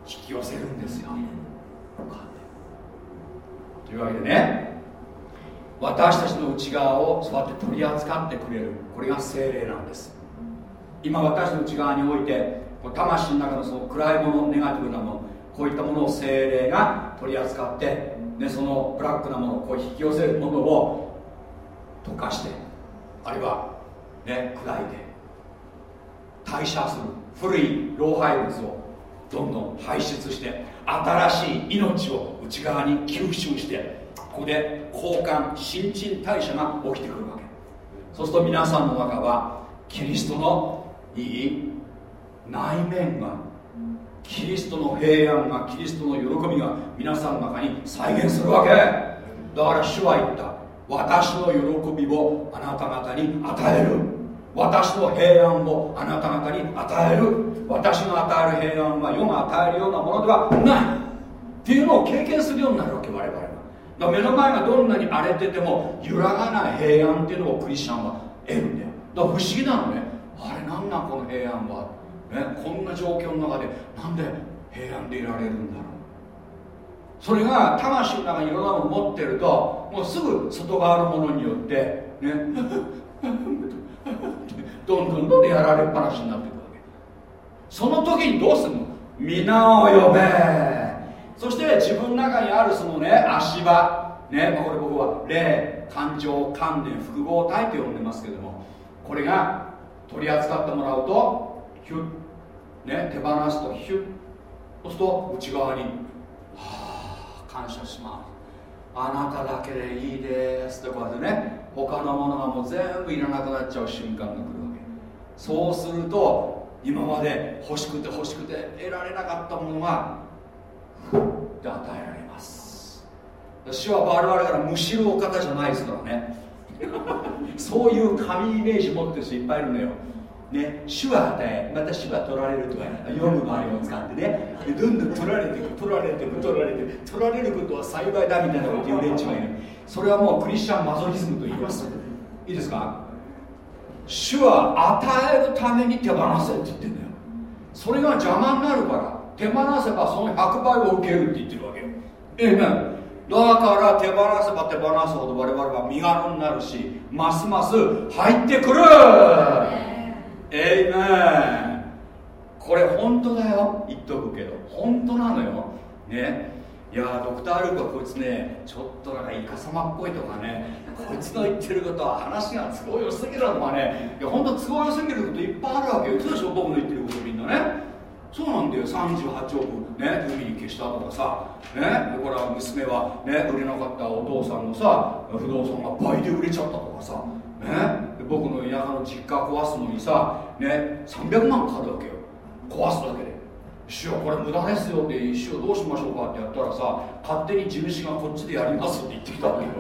引き寄せるんですよ。というわけでね私たちの内側をそうやって取り扱ってくれる。これが精霊なんです。今私の内側において魂の中のその暗いものネガティブなものこういったものを精霊が取り扱って、ね、そのブラックなものをこう引き寄せるものを溶かしてあるいは、ね、砕いて代謝する古い老廃物をどんどん排出して新しい命を内側に吸収してここで交換新陳代謝が起きてくるわけ。そうすると皆さんの中はキリストのいい内面がキリストの平安がキリストの喜びが皆さんの中に再現するわけ。だから主は言った。私の喜びをあなた方に与える。私の平安をあなた方に与える。私が与える平安は世が与えるようなものではない。っていうのを経験するようになるわけ我々は。だ目の前がどんなに荒れてても揺らがない平安っていうのをクリスチャンは得るんだよ。だから不思議なのね。あれなんなんこの平安は？ね、こんな状況の中でなんで平安でいられるんだろう。それが魂の中にいろんなものを持ってるともうすぐ外側のものによってね どんどんどんどんやられっぱなしになっていくわけ。その時にどうするの？皆を呼べ。そして自分の中にあるそのね足場。ね、まあ、これ僕は霊感情観念複合体と呼んでますけどもこれが取り扱ってもらうとヒュッ、ね、手放すとヒュッそうすると内側にはあ感謝します。あなただけでいいですってこうやってね他のものがもう全部いらなくなっちゃう瞬間が来るわけ。そうすると今まで欲しくて欲しくて得られなかったものがふって与えられます。主は我々からむしろお方じゃないですからね。そういう神イメージ持ってる人いっぱいいるのよ。ね、主は与えまた主は取られるとか読む場合を使ってねでどんどん取られていく取られていく取られていく取られることは幸いだみたいなこと言う連中がいる。それはもうクリスチャンマゾリズムと言います。いいですか？主は与えるために手放せって言ってんだよ。それが邪魔になるから手放せばその100倍を受けるって言ってるわけよ。ええだから手放せば手放すほど我々は身軽になるしますます入ってくる。エイメンこれ本当だよ。言っとくけど。本当なのよ。ね。いやドクター・ルークはこいつねちょっとなんかイカ様っぽいとかねこいつの言ってることは話が都合良すぎるとかねいや本当都合良すぎることいっぱいあるわけよ。言ってたでしょ僕の言ってることみんなね。そうなんだよ。38億ね海に消したとかさ。ね。これは娘はね売れなかったお父さんのさ不動産が倍で売れちゃったとかさ。ね。僕の田舎の実家壊すのにさ、ね、300万かかるわけよ。壊すだけで師匠これ無駄ですよって師匠どうしましょうかってやったらさ勝手に地主がこっちでやりますって言ってきたわけよ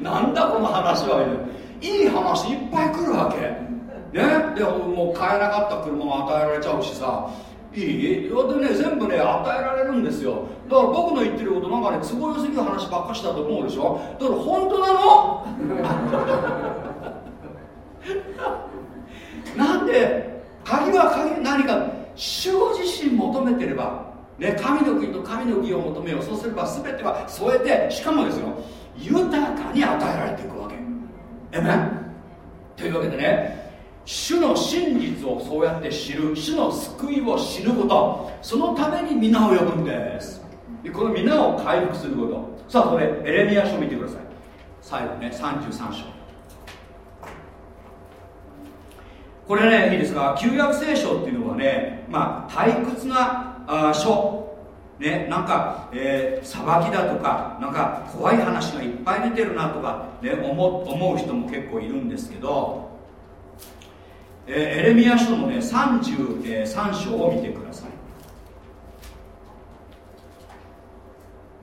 なんだこの話はいい話いっぱい来るわけ。ね。でもう買えなかった車も与えられちゃうしさ。いいでね全部ね与えられるんですよ。だから僕の言ってることなんかね都合よすぎる話ばっかしだと思うでしょ。だから本当なの？なんで鍵は鍵何か主自身求めてればね神の国と神の義を求めようそうすれば全ては添えてしかもですよ豊かに与えられていくわけ。えめというわけでね主の真実をそうやって知る。主の救いを知ること。そのために皆を呼ぶんです。この皆を回復すること。さあそれエレミア書見てください。最後ね33章。これねいいですか？旧約聖書っていうのはねまあ退屈なあ書。ね、なんか、えー、裁きだとかなんか怖い話がいっぱい出てるなとか、ね、思思う人も結構いるんですけどえー、エレミア書のね33章を見てください。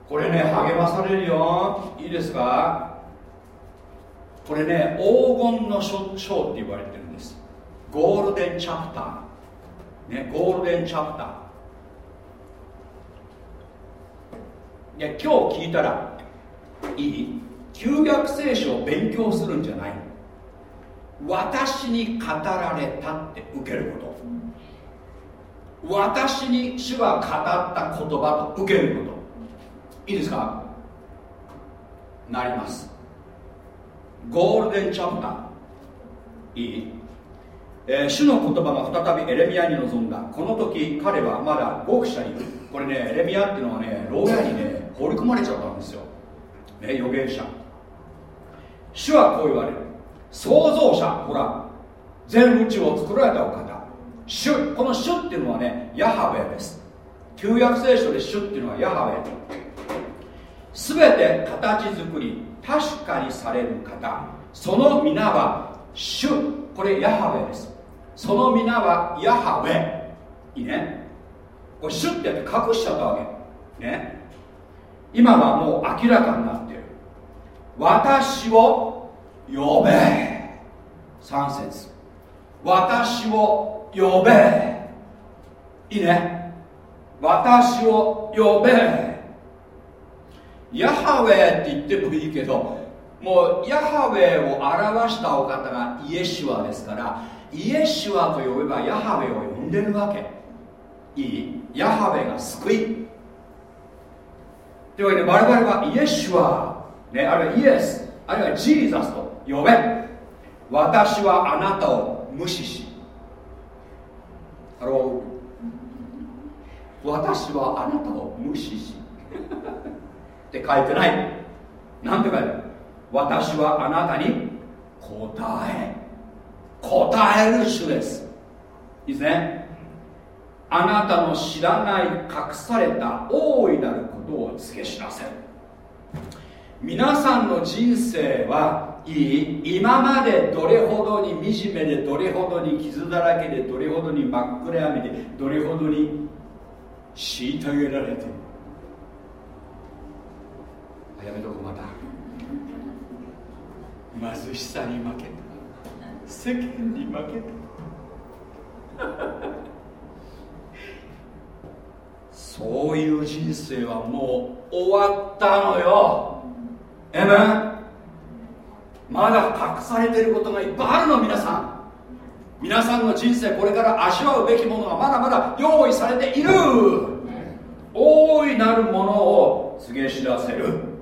これね励まされるよ。いいですか？これね黄金の章って言われてるんです。ゴールデンチャプター。ねゴールデンチャプター。いや今日聞いたらいい？旧約聖書を勉強するんじゃない？私に語られたって受けること。私に主は語った言葉と受けること。いいですか？なります。ゴールデンチャプター。いい、えー、主の言葉が再びエレミアに臨んだ。この時彼はまだ獄舎にいる。これねエレミアっていうのはね牢屋にね放り込まれちゃったんですよ、ね、預言者。主はこう言われる。創造者ほら全宇宙を作られたお方。主この主っていうのはねヤハウェです。旧約聖書で主っていうのはヤハウェすべて形作り確かにされる方。その皆は主。これヤハウェです。その皆はヤハウェいいね。これ主ってやって隠しちゃったわけ。ね。今はもう明らかになってる。私を呼べ。3節。私を呼べ。いいね。私を呼べ。ヤハウェって言ってもいいけどもうヤハウェを表したお方がイエシュアですからイエシュアと呼べばヤハウェを呼んでるわけ。いい？ヤハウェが救い。というわけで我々はイエシュア、ね、あるいはイエスあるいはジーザスと呼べ。私はあなたを無視し。ハロー私はあなたを無視し。って書いてない。なんて書いてある？私はあなたに答え。答える主です。いいですね。あなたの知らない隠された大いなることを付け知らせる皆さんの人生はいい？今までどれほどに惨めでどれほどに傷だらけでどれほどに真っ暗闇でどれほどに虐げられてあやめとこまた。貧しさに負けた。世間に負けた。そういう人生はもう終わったのよ。えめまだ隠されていることがいっぱいあるの皆さん。皆さんの人生これから味わうべきものがまだまだ用意されている。大いなるものを告げ知らせる。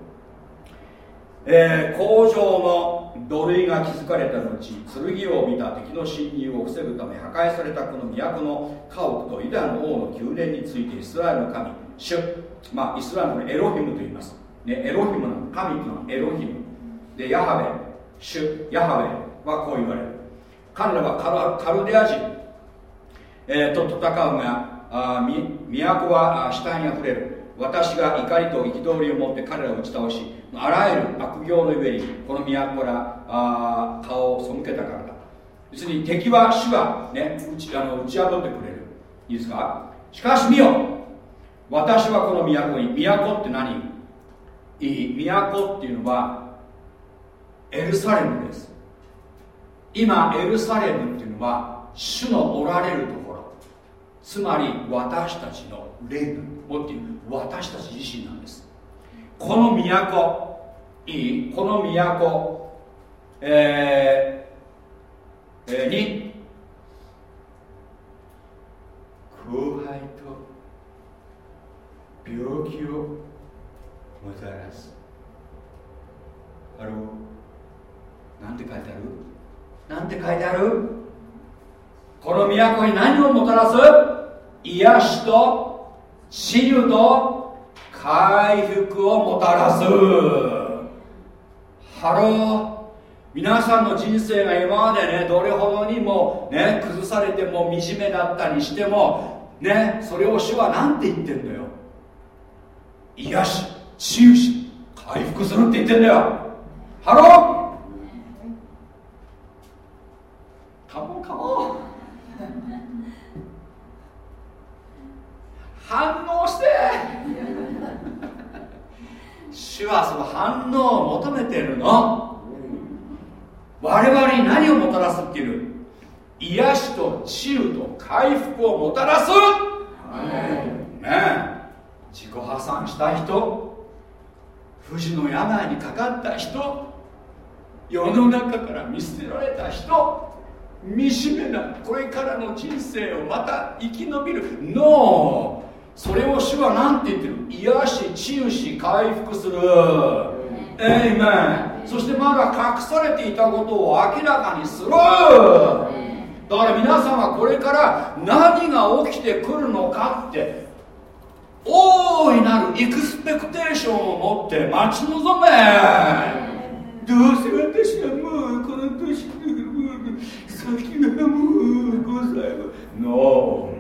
えー、工場の土塁が築かれた後剣を見た敵の侵入を防ぐため破壊されたこの都の家屋とユダの王の宮殿についてイスラエルの神主まあイスラエルのエロヒムと言います、ね、エロヒムの。神というのはエロヒム。でヤハベ。主ヤハベはこう言われる。彼らはカルデア人、えー、と戦うがあ都は死体にあふれる。私が怒りと憤りを持って彼らを打ち倒しあらゆる悪行のゆえにこの都からあ顔を背けたからだ。別に敵は主が、ね、打ちあの打ち破ってくれる。いいですか？しかし見よ。私はこの都に都って何？いい都っていうのはエルサレムです。今エルサレムっていうのは主のおられるところ。つまり私たちの霊もっていう私たち自身なんです。この都いいこの都、えーえー、に空廃と病気をもたらす。あのなんて書いてある？なんて書いてある？この都に何をもたらす？癒しと治癒と回復をもたらす。ハロー。皆さんの人生が今までねどれほどにもね崩されても惨めだったにしてもねそれを主は何て言ってんだよ？癒し治癒し回復するって言ってんだよ。ハロー。カモンカモン反応して。はその反応を求めてるの。我々に何をもたらすっていう？癒しと治癒と回復をもたらす。ね自己破産した人。不治の病にかかった人。世の中から見捨てられた人惨めなこれからの人生をまた生き延びる。NO! それを主は何て言ってる？癒し治癒し回復する。エイメンそしてまだ隠されていたことを明らかにする。だから皆さんはこれから何が起きてくるのかって大いなるエクスペクテーションを持って待ち望め。どうせ私はもうこの年先がもうございます。No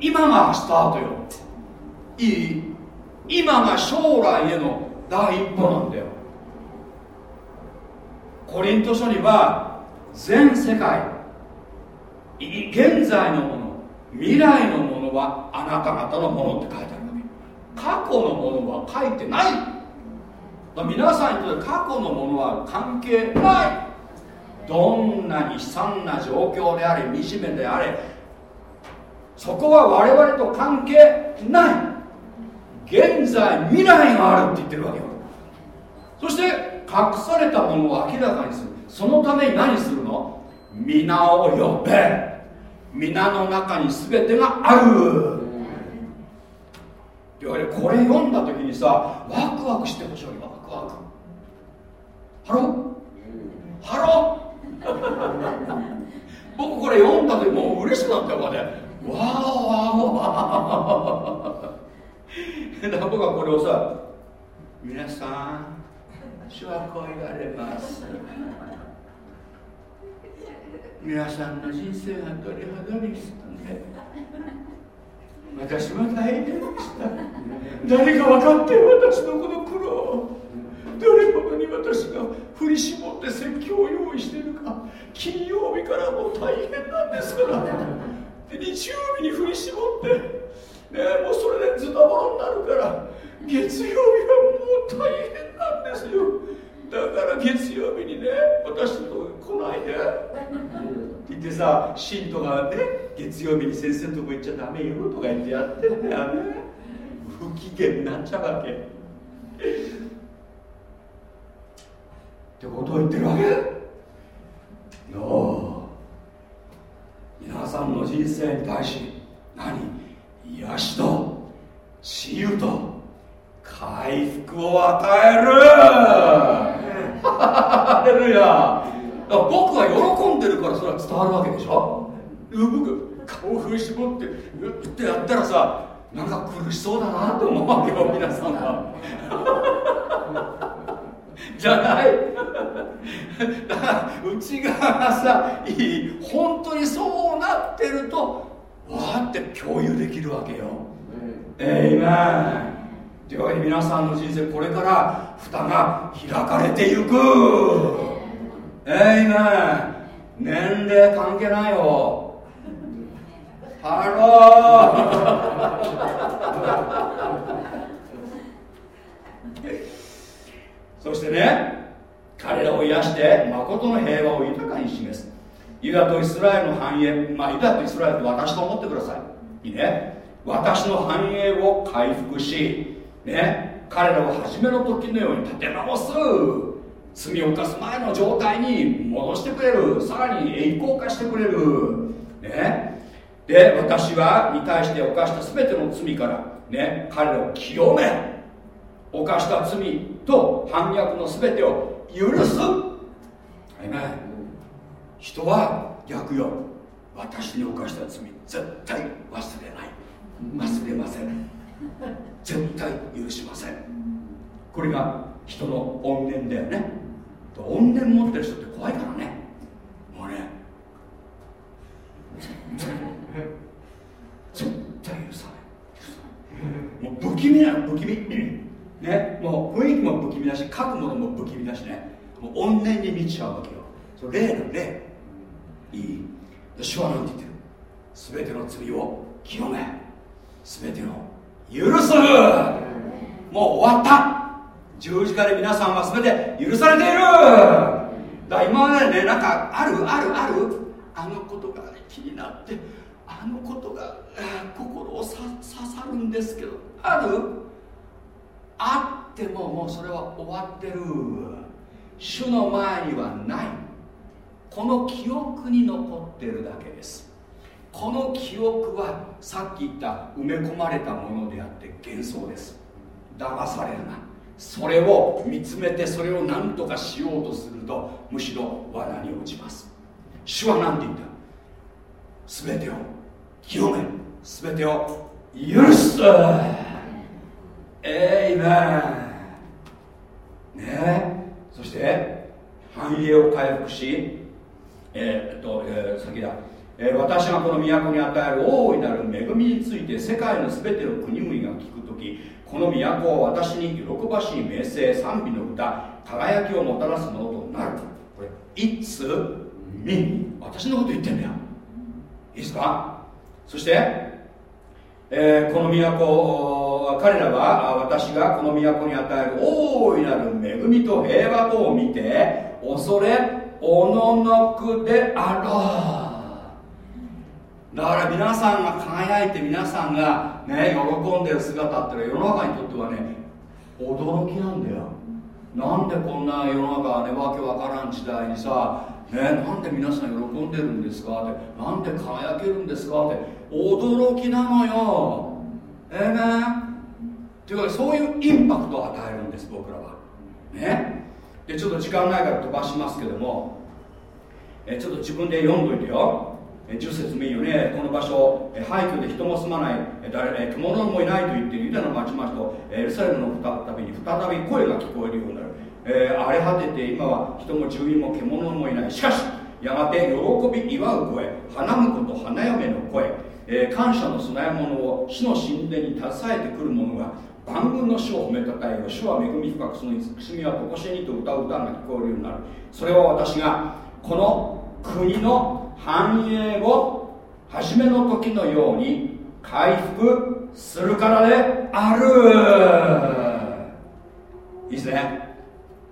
今がスタートよ。いい。今が将来への第一歩なんだよ。コリント書には全世界現在のもの未来のものはあなた方のものって書いてあるわけ。過去のものは書いてない。皆さんにとって過去のものは関係ない。どんなに悲惨な状況であれ惨めであれそこは我々と関係ない。現在未来があるって言ってるわけよ。そして隠されたものを明らかにする。そのために何するの？皆を呼べ。皆の中に全てがある。って言われこれ読んだ時にさワクワクしてほしいわワクワク。ハロハロ 僕これ読んだ時もう嬉しくなったよねわーわーわー。だから僕はこれをさ皆さん主はこう言われます。皆さんの人生がどれほどにしたんで私は大変でした誰か分かって私のこの苦労どれほどに私が振り絞って説教を用意しているか金曜日からもう大変なんですから。で日曜日に振り絞って、ね、もうそれでズタボロになるから月曜日はもう大変なんですよ。だから月曜日にね私のとこ来ないで。って言ってさ信徒がね月曜日に先生のとこ行っちゃダメよとか言ってやってんだよね。不機嫌になっちゃうわけ。ってことを言ってるわけ？の皆さんの人生に対し何？癒しと治癒と回復を与える。ハレルヤ僕は喜んでるからそれは伝わるわけでしょ僕顔振り絞ってうってやったらさなんか苦しそうだなと思うわけよ皆さんはじゃないだから内側がさいい本当にそうなってるとわーって共有できるわけよ。えいめん。というわけで皆さんの人生これから蓋が開かれていく。えいめん年齢関係ないよ。ハローそしてね彼らを癒して誠の平和を豊かに示す。ユダとイスラエルの繁栄まあユダとイスラエルって私と思ってください。いいね。私の繁栄を回復しね彼らを初めの時のように立て直す。罪を犯す前の状態に戻してくれる。さらに栄光化してくれる。ね。で私はに対して犯した全ての罪からね彼らを清め犯した罪と反逆の全てを許す。人は逆よ。私に犯した罪絶対忘れない。忘れません。絶対許しません。これが人の怨念だよね。怨念持ってる人って怖いからね。もうね。絶対許さない。もう不気味な不気味。ねもう雰囲気も不気味だし書くものも不気味だしね。もう怨念に満ちちゃうわけよ。それ霊の霊いい？主は何て言ってる？全ての罪を清め。全ての許すもう終わった。十字架で皆さんは全て許されている。だ今までねなんかあるあるある。あのことが、ね、気になってあのことが心を刺さるんですけどある？あってももうそれは終わってる。主の前にはない。この記憶に残ってるだけです。この記憶はさっき言った埋め込まれたものであって幻想です。騙されるな。それを見つめてそれを何とかしようとするとむしろ罠に落ちます。主は何て言った？全てを清め全てを許す。えいめね。そして繁栄を回復しえー、っと、えー、先だ。えー、私がこの都に与える大いなる恵みについて世界の全ての国々が聞く時この都は私に喜ばしい名声賛美の歌輝きをもたらすものとなるこれ「It's me」私のこと言ってんだよ。いいですか？そして、えー、この都彼らは私がこの都に与える大いなる恵みと平和とを見て恐れおののくであろう。だから皆さんが輝いて皆さんがね喜んでる姿ってのは世の中にとってはね驚きなんだよ。なんでこんな世の中はねわけわからん時代にさね、なんで皆さん喜んでるんですか？ってなんで輝けるんですか？って驚きなのよええー、ねっていうかそういうインパクトを与えるんです僕らは。ね？でちょっと時間ないから飛ばしますけども。えちょっと自分で読んどいてよ。10節目よね。この場所廃墟で人も住まない。誰獣もいないと言っているユダの町々とエルサレムのたびに再び声が聞こえるようになる、えー、荒れ果てて今は人も住民も獣もいない。しかしやがて喜び祝う声花婿と花嫁の声、えー、感謝の供え物を死の神殿に携えてくる者が万軍の主を褒めたたえよ主は恵み深くその慈しみはとこしえにと歌う歌が聞こえるようになる。それは私がこの国の繁栄を初めの時のように回復するからである。いいですね。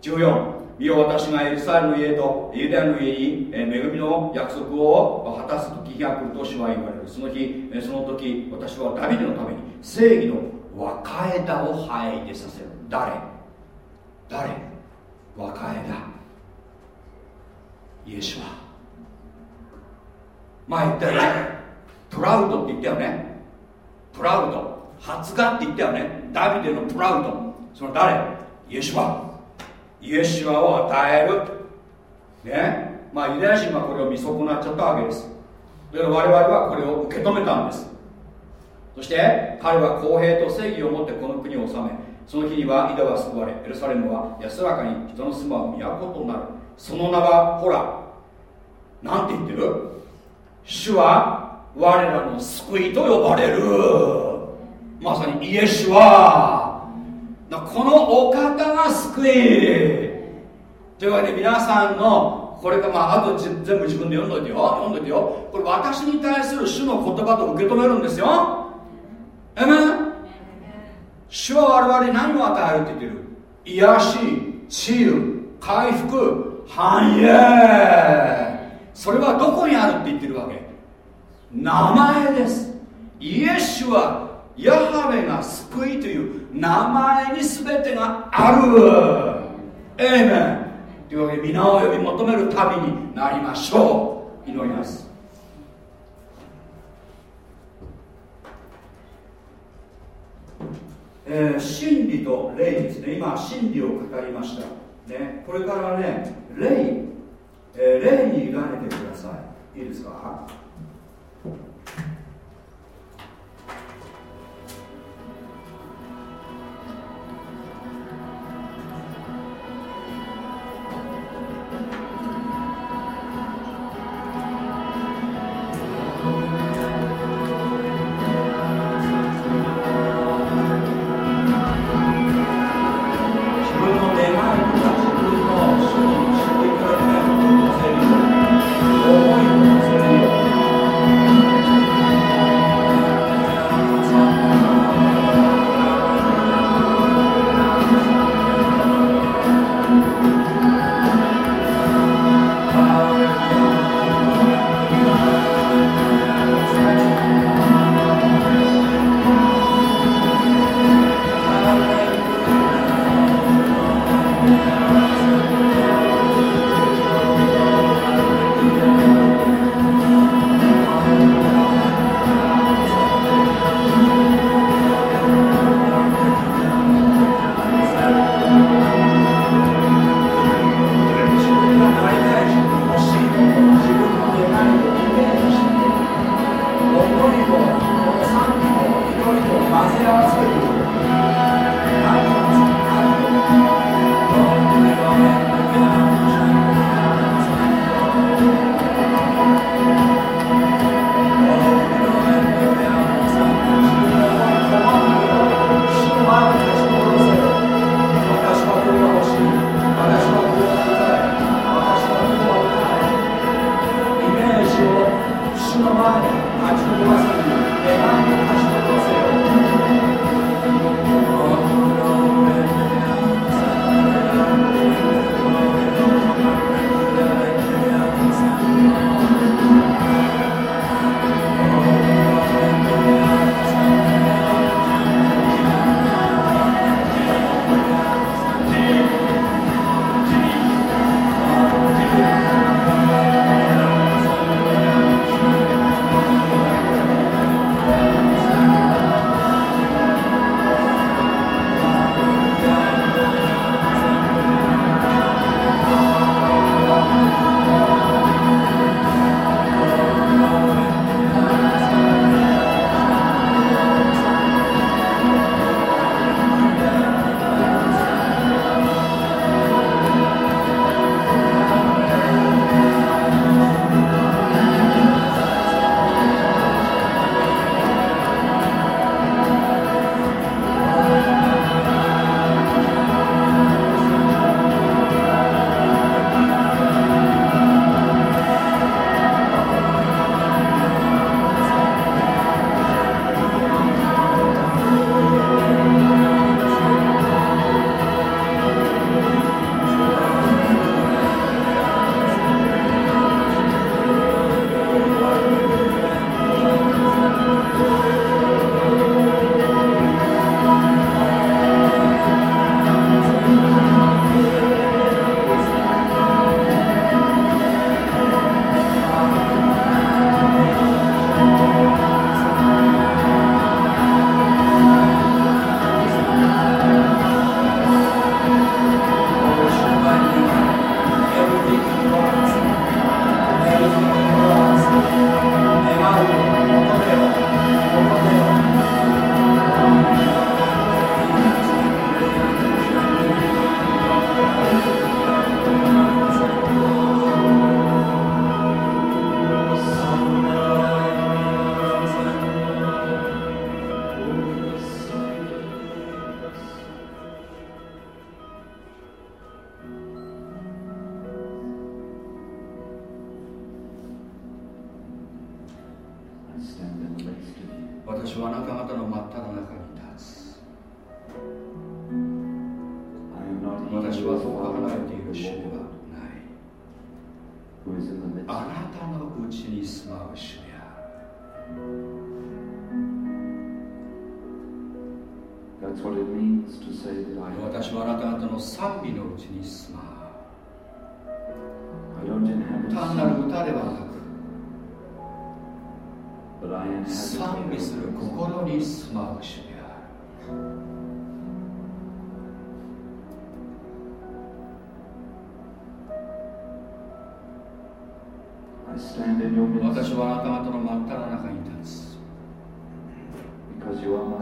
14見よ私がエルサレムの家とユダヤの家に恵みの約束を果たす時が来ると主は言われる。その日その時私はダビデのために正義の若枝を生えてさせる。誰？誰？若枝イエシュは前言ったよね。プラウドって言ったよね。プラウド発芽って言ったよね。ダビデのプラウドその誰？イエシュアイエシュアを与える。ね。まあユダヤ人はこれを見損なっちゃったわけです。だから我々はこれを受け止めたんです。そして彼は公平と正義を持ってこの国を治めその日にはイダは救われエルサレムは安らかに人の住まう都となる。その名はほらなんて言ってる？主は我らの救いと呼ばれる。まさにイエシュはこのお方が救いというわけで皆さんのこれがまああと全部自分で読んどいてよ。読んどいてよ。これ私に対する主の言葉と受け止めるんですよ。えめ主は我々に何を与えるって言ってる？癒し治癒回復繁栄。それはどこにあるって言ってるわけ？名前です。イエシュはヤハウェが救いという名前に全てがある。エイメンというわけで皆を呼び求める旅になりましょう。祈ります。えー、真理と霊ですね。今真理を語りました、ね、これからね霊。えー、霊に委ねてください。いいですか？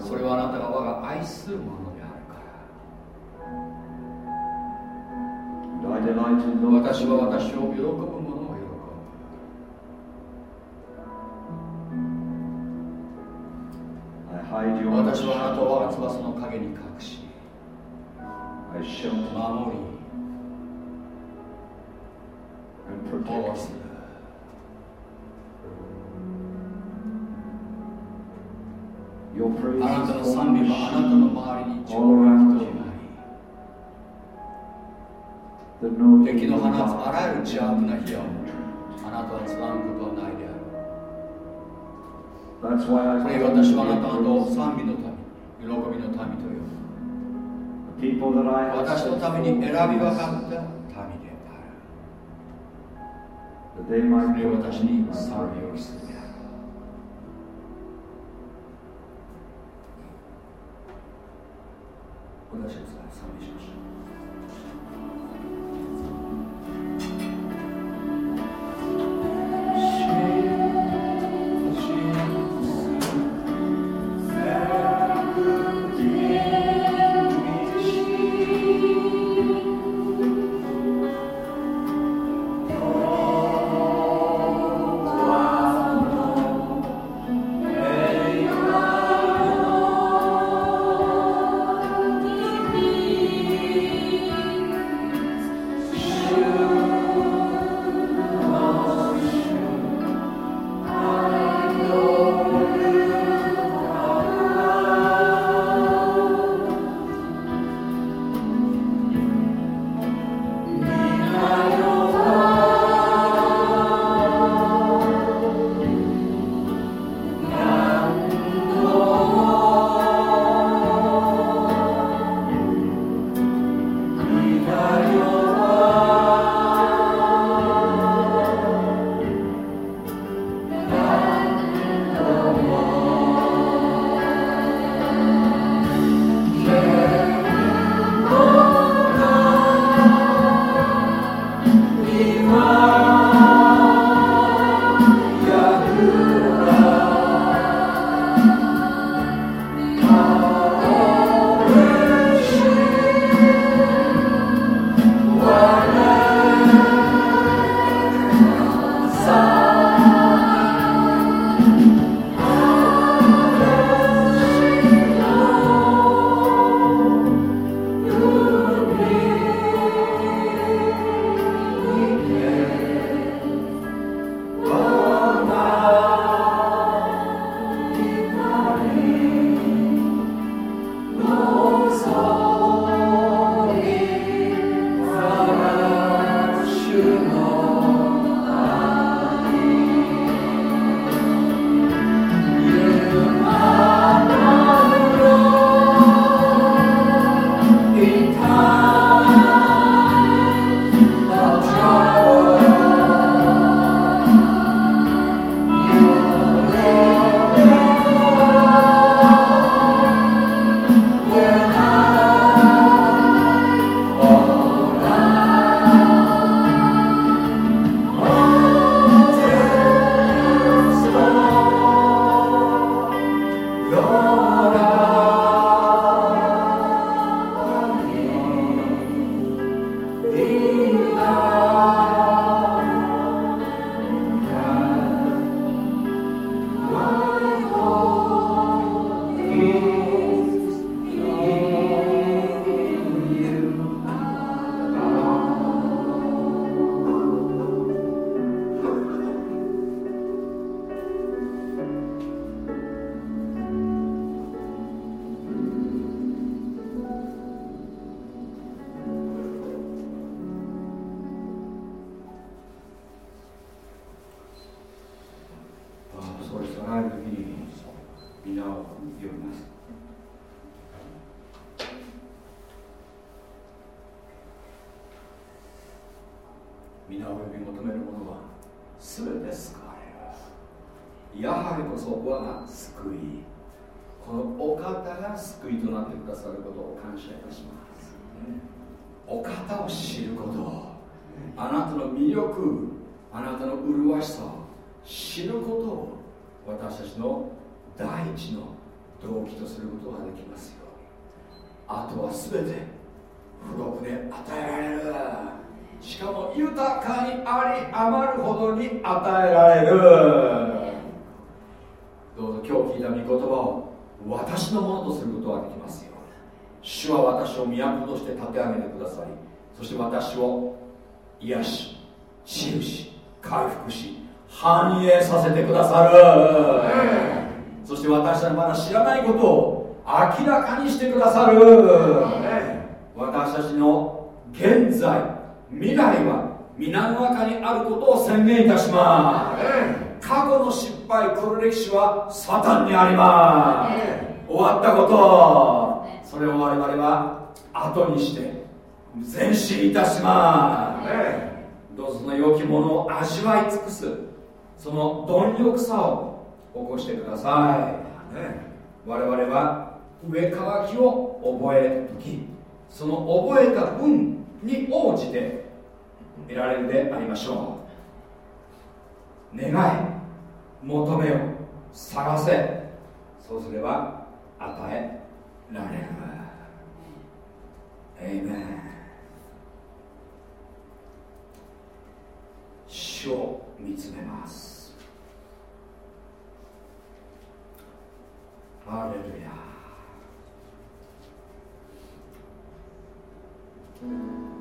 それはあなたが我が愛するものであるから。私は私を喜ぶ敵の放つあらゆる邪悪な火をあなたはつわんことはないである。それ私はあなたの賛美の民、喜びの民という私のために選び分かった民である。それ私に賛美を期す。るの魅力あなたの麗しさを知ることを私たちの第一の動機とすることができますよあとは全て付録で与えられる。しかも豊かにあり余るほどに与えられる。どうぞ今日聞いた御言葉を私のものとすることができますよ主は私を都として立て上げてくださいそして私を癒し治癒し回復し繁栄させてくださる。そして私はまだ知らないことを明らかにしてくださる。私たちの現在未来は皆の中にあることを宣言いたします。過去の失敗黒歴史はサタンにあります。終わったこと。それを我々は後にして前進いたしますどうぞその良きものを味わい尽くすその貪欲さを起こしてください、我々は上乾きを覚える時その覚えた分に応じて得られるでありましょう。願い求めよ探せそうすれば与えられる。エイメン主を見つめます。ハレルヤ。うん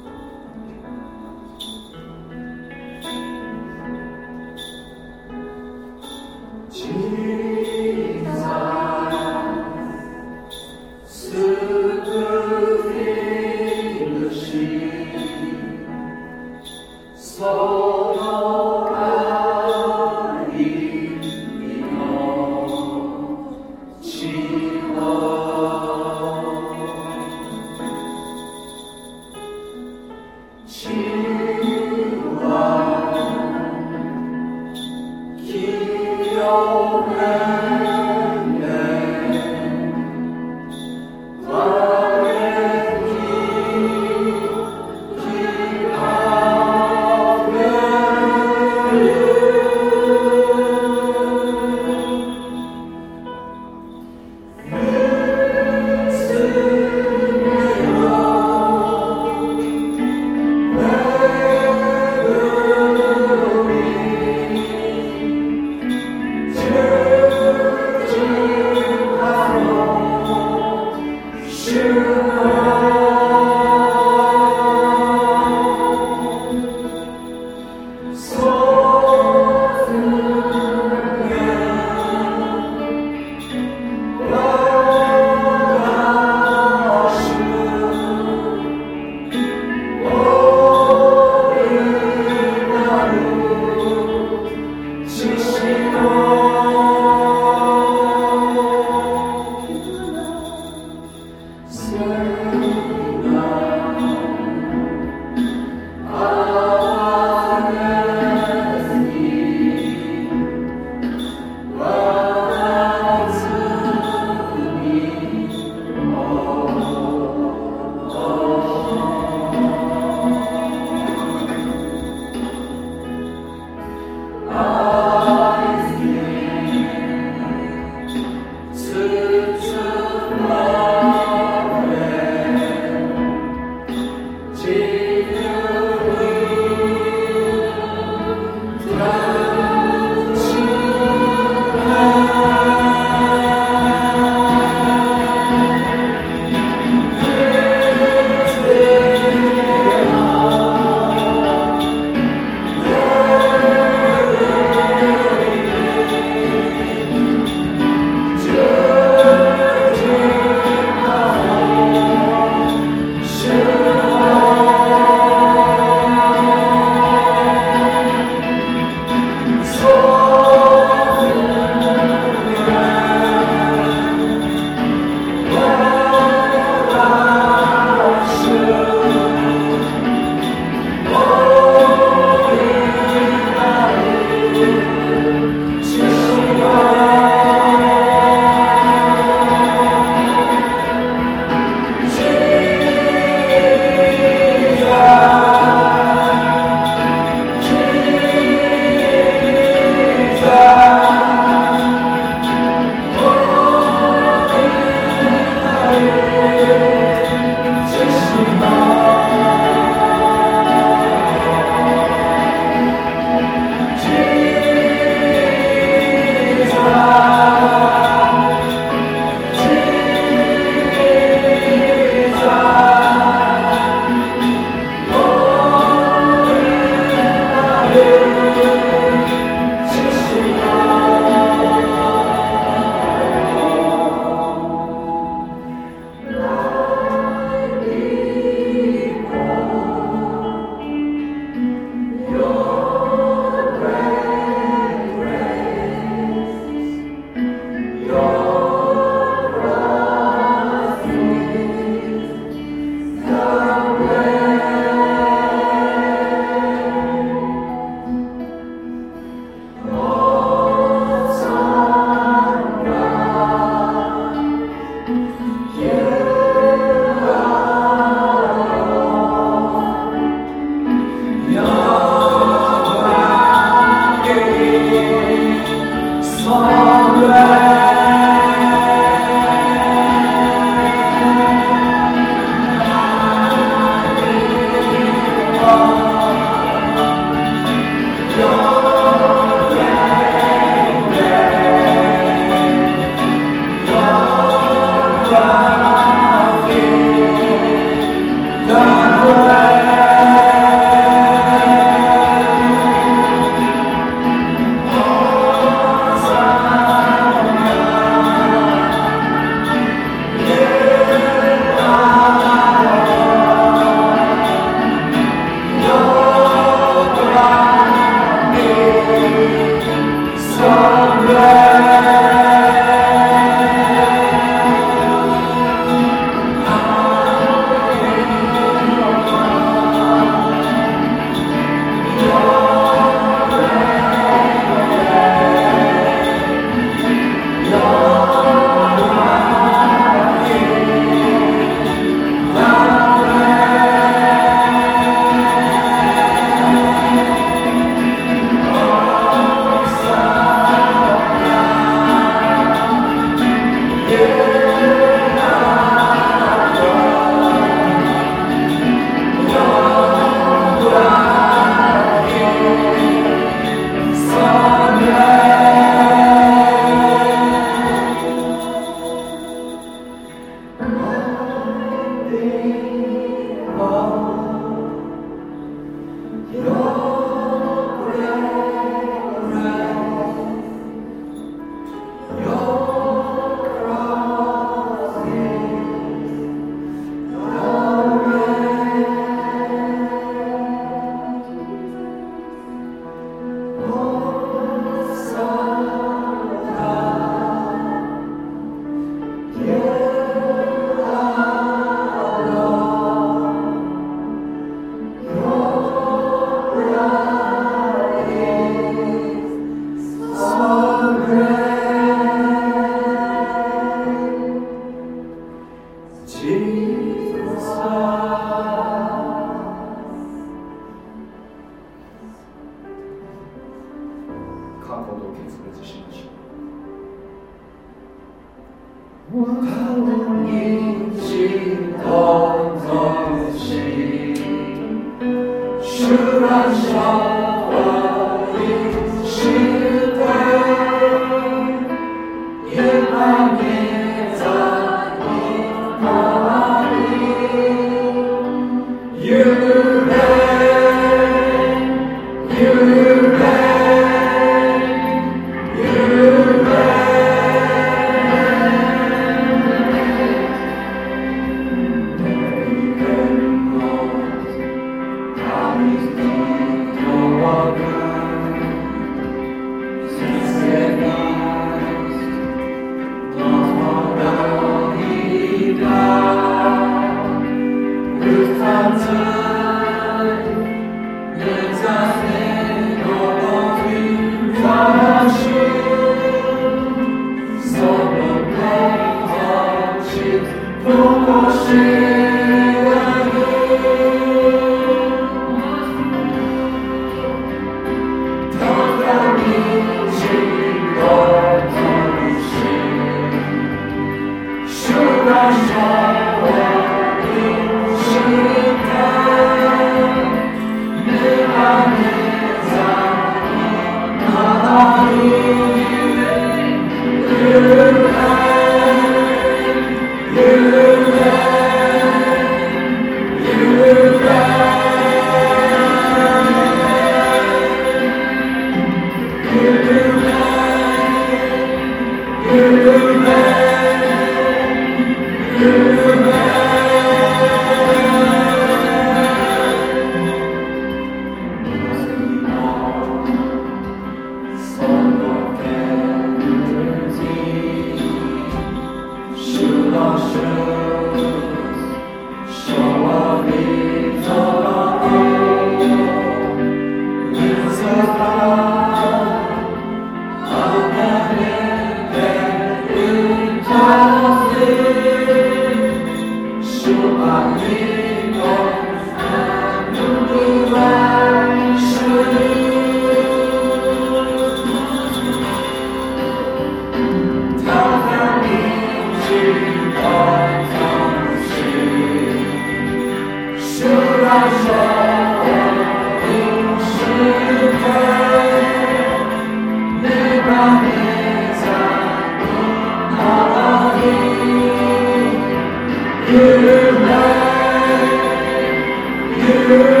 サ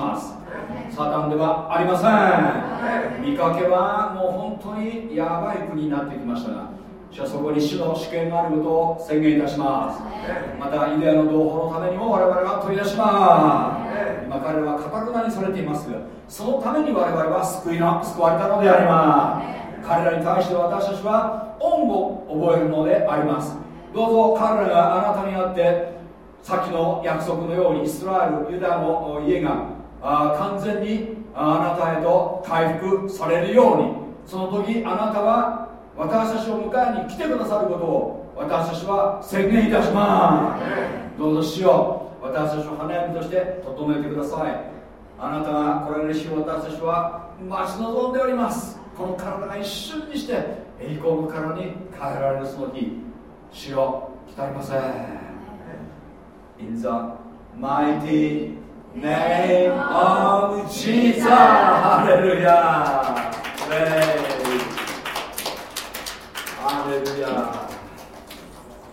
ます。サタンではありません。見かけはもう本当にやばい国になってきましたが主はそこに主の主権があることを宣言いたします。またユダヤの同胞のためにも我々は取り出します。今彼らはかたくなにされていますがそのために我々は救いな救われたのであります。彼らに対して私たちは恩を覚えるのであります。どうぞ彼らがあなたにあってさっきの約束のようにイスラエルユダの家があ完全にあなたへと回復されるように。その時あなたは私たちを迎えに来てくださることを私たちは宣言いたします。どうぞしよう。私たちを花嫁として整えてください。あなたが来られる日を私たちは待ち望んでおります。この体が一瞬にして栄光の体に変えられるその日。主よ来たりません。In the mighty name of Jesus ハレルヤハレルヤ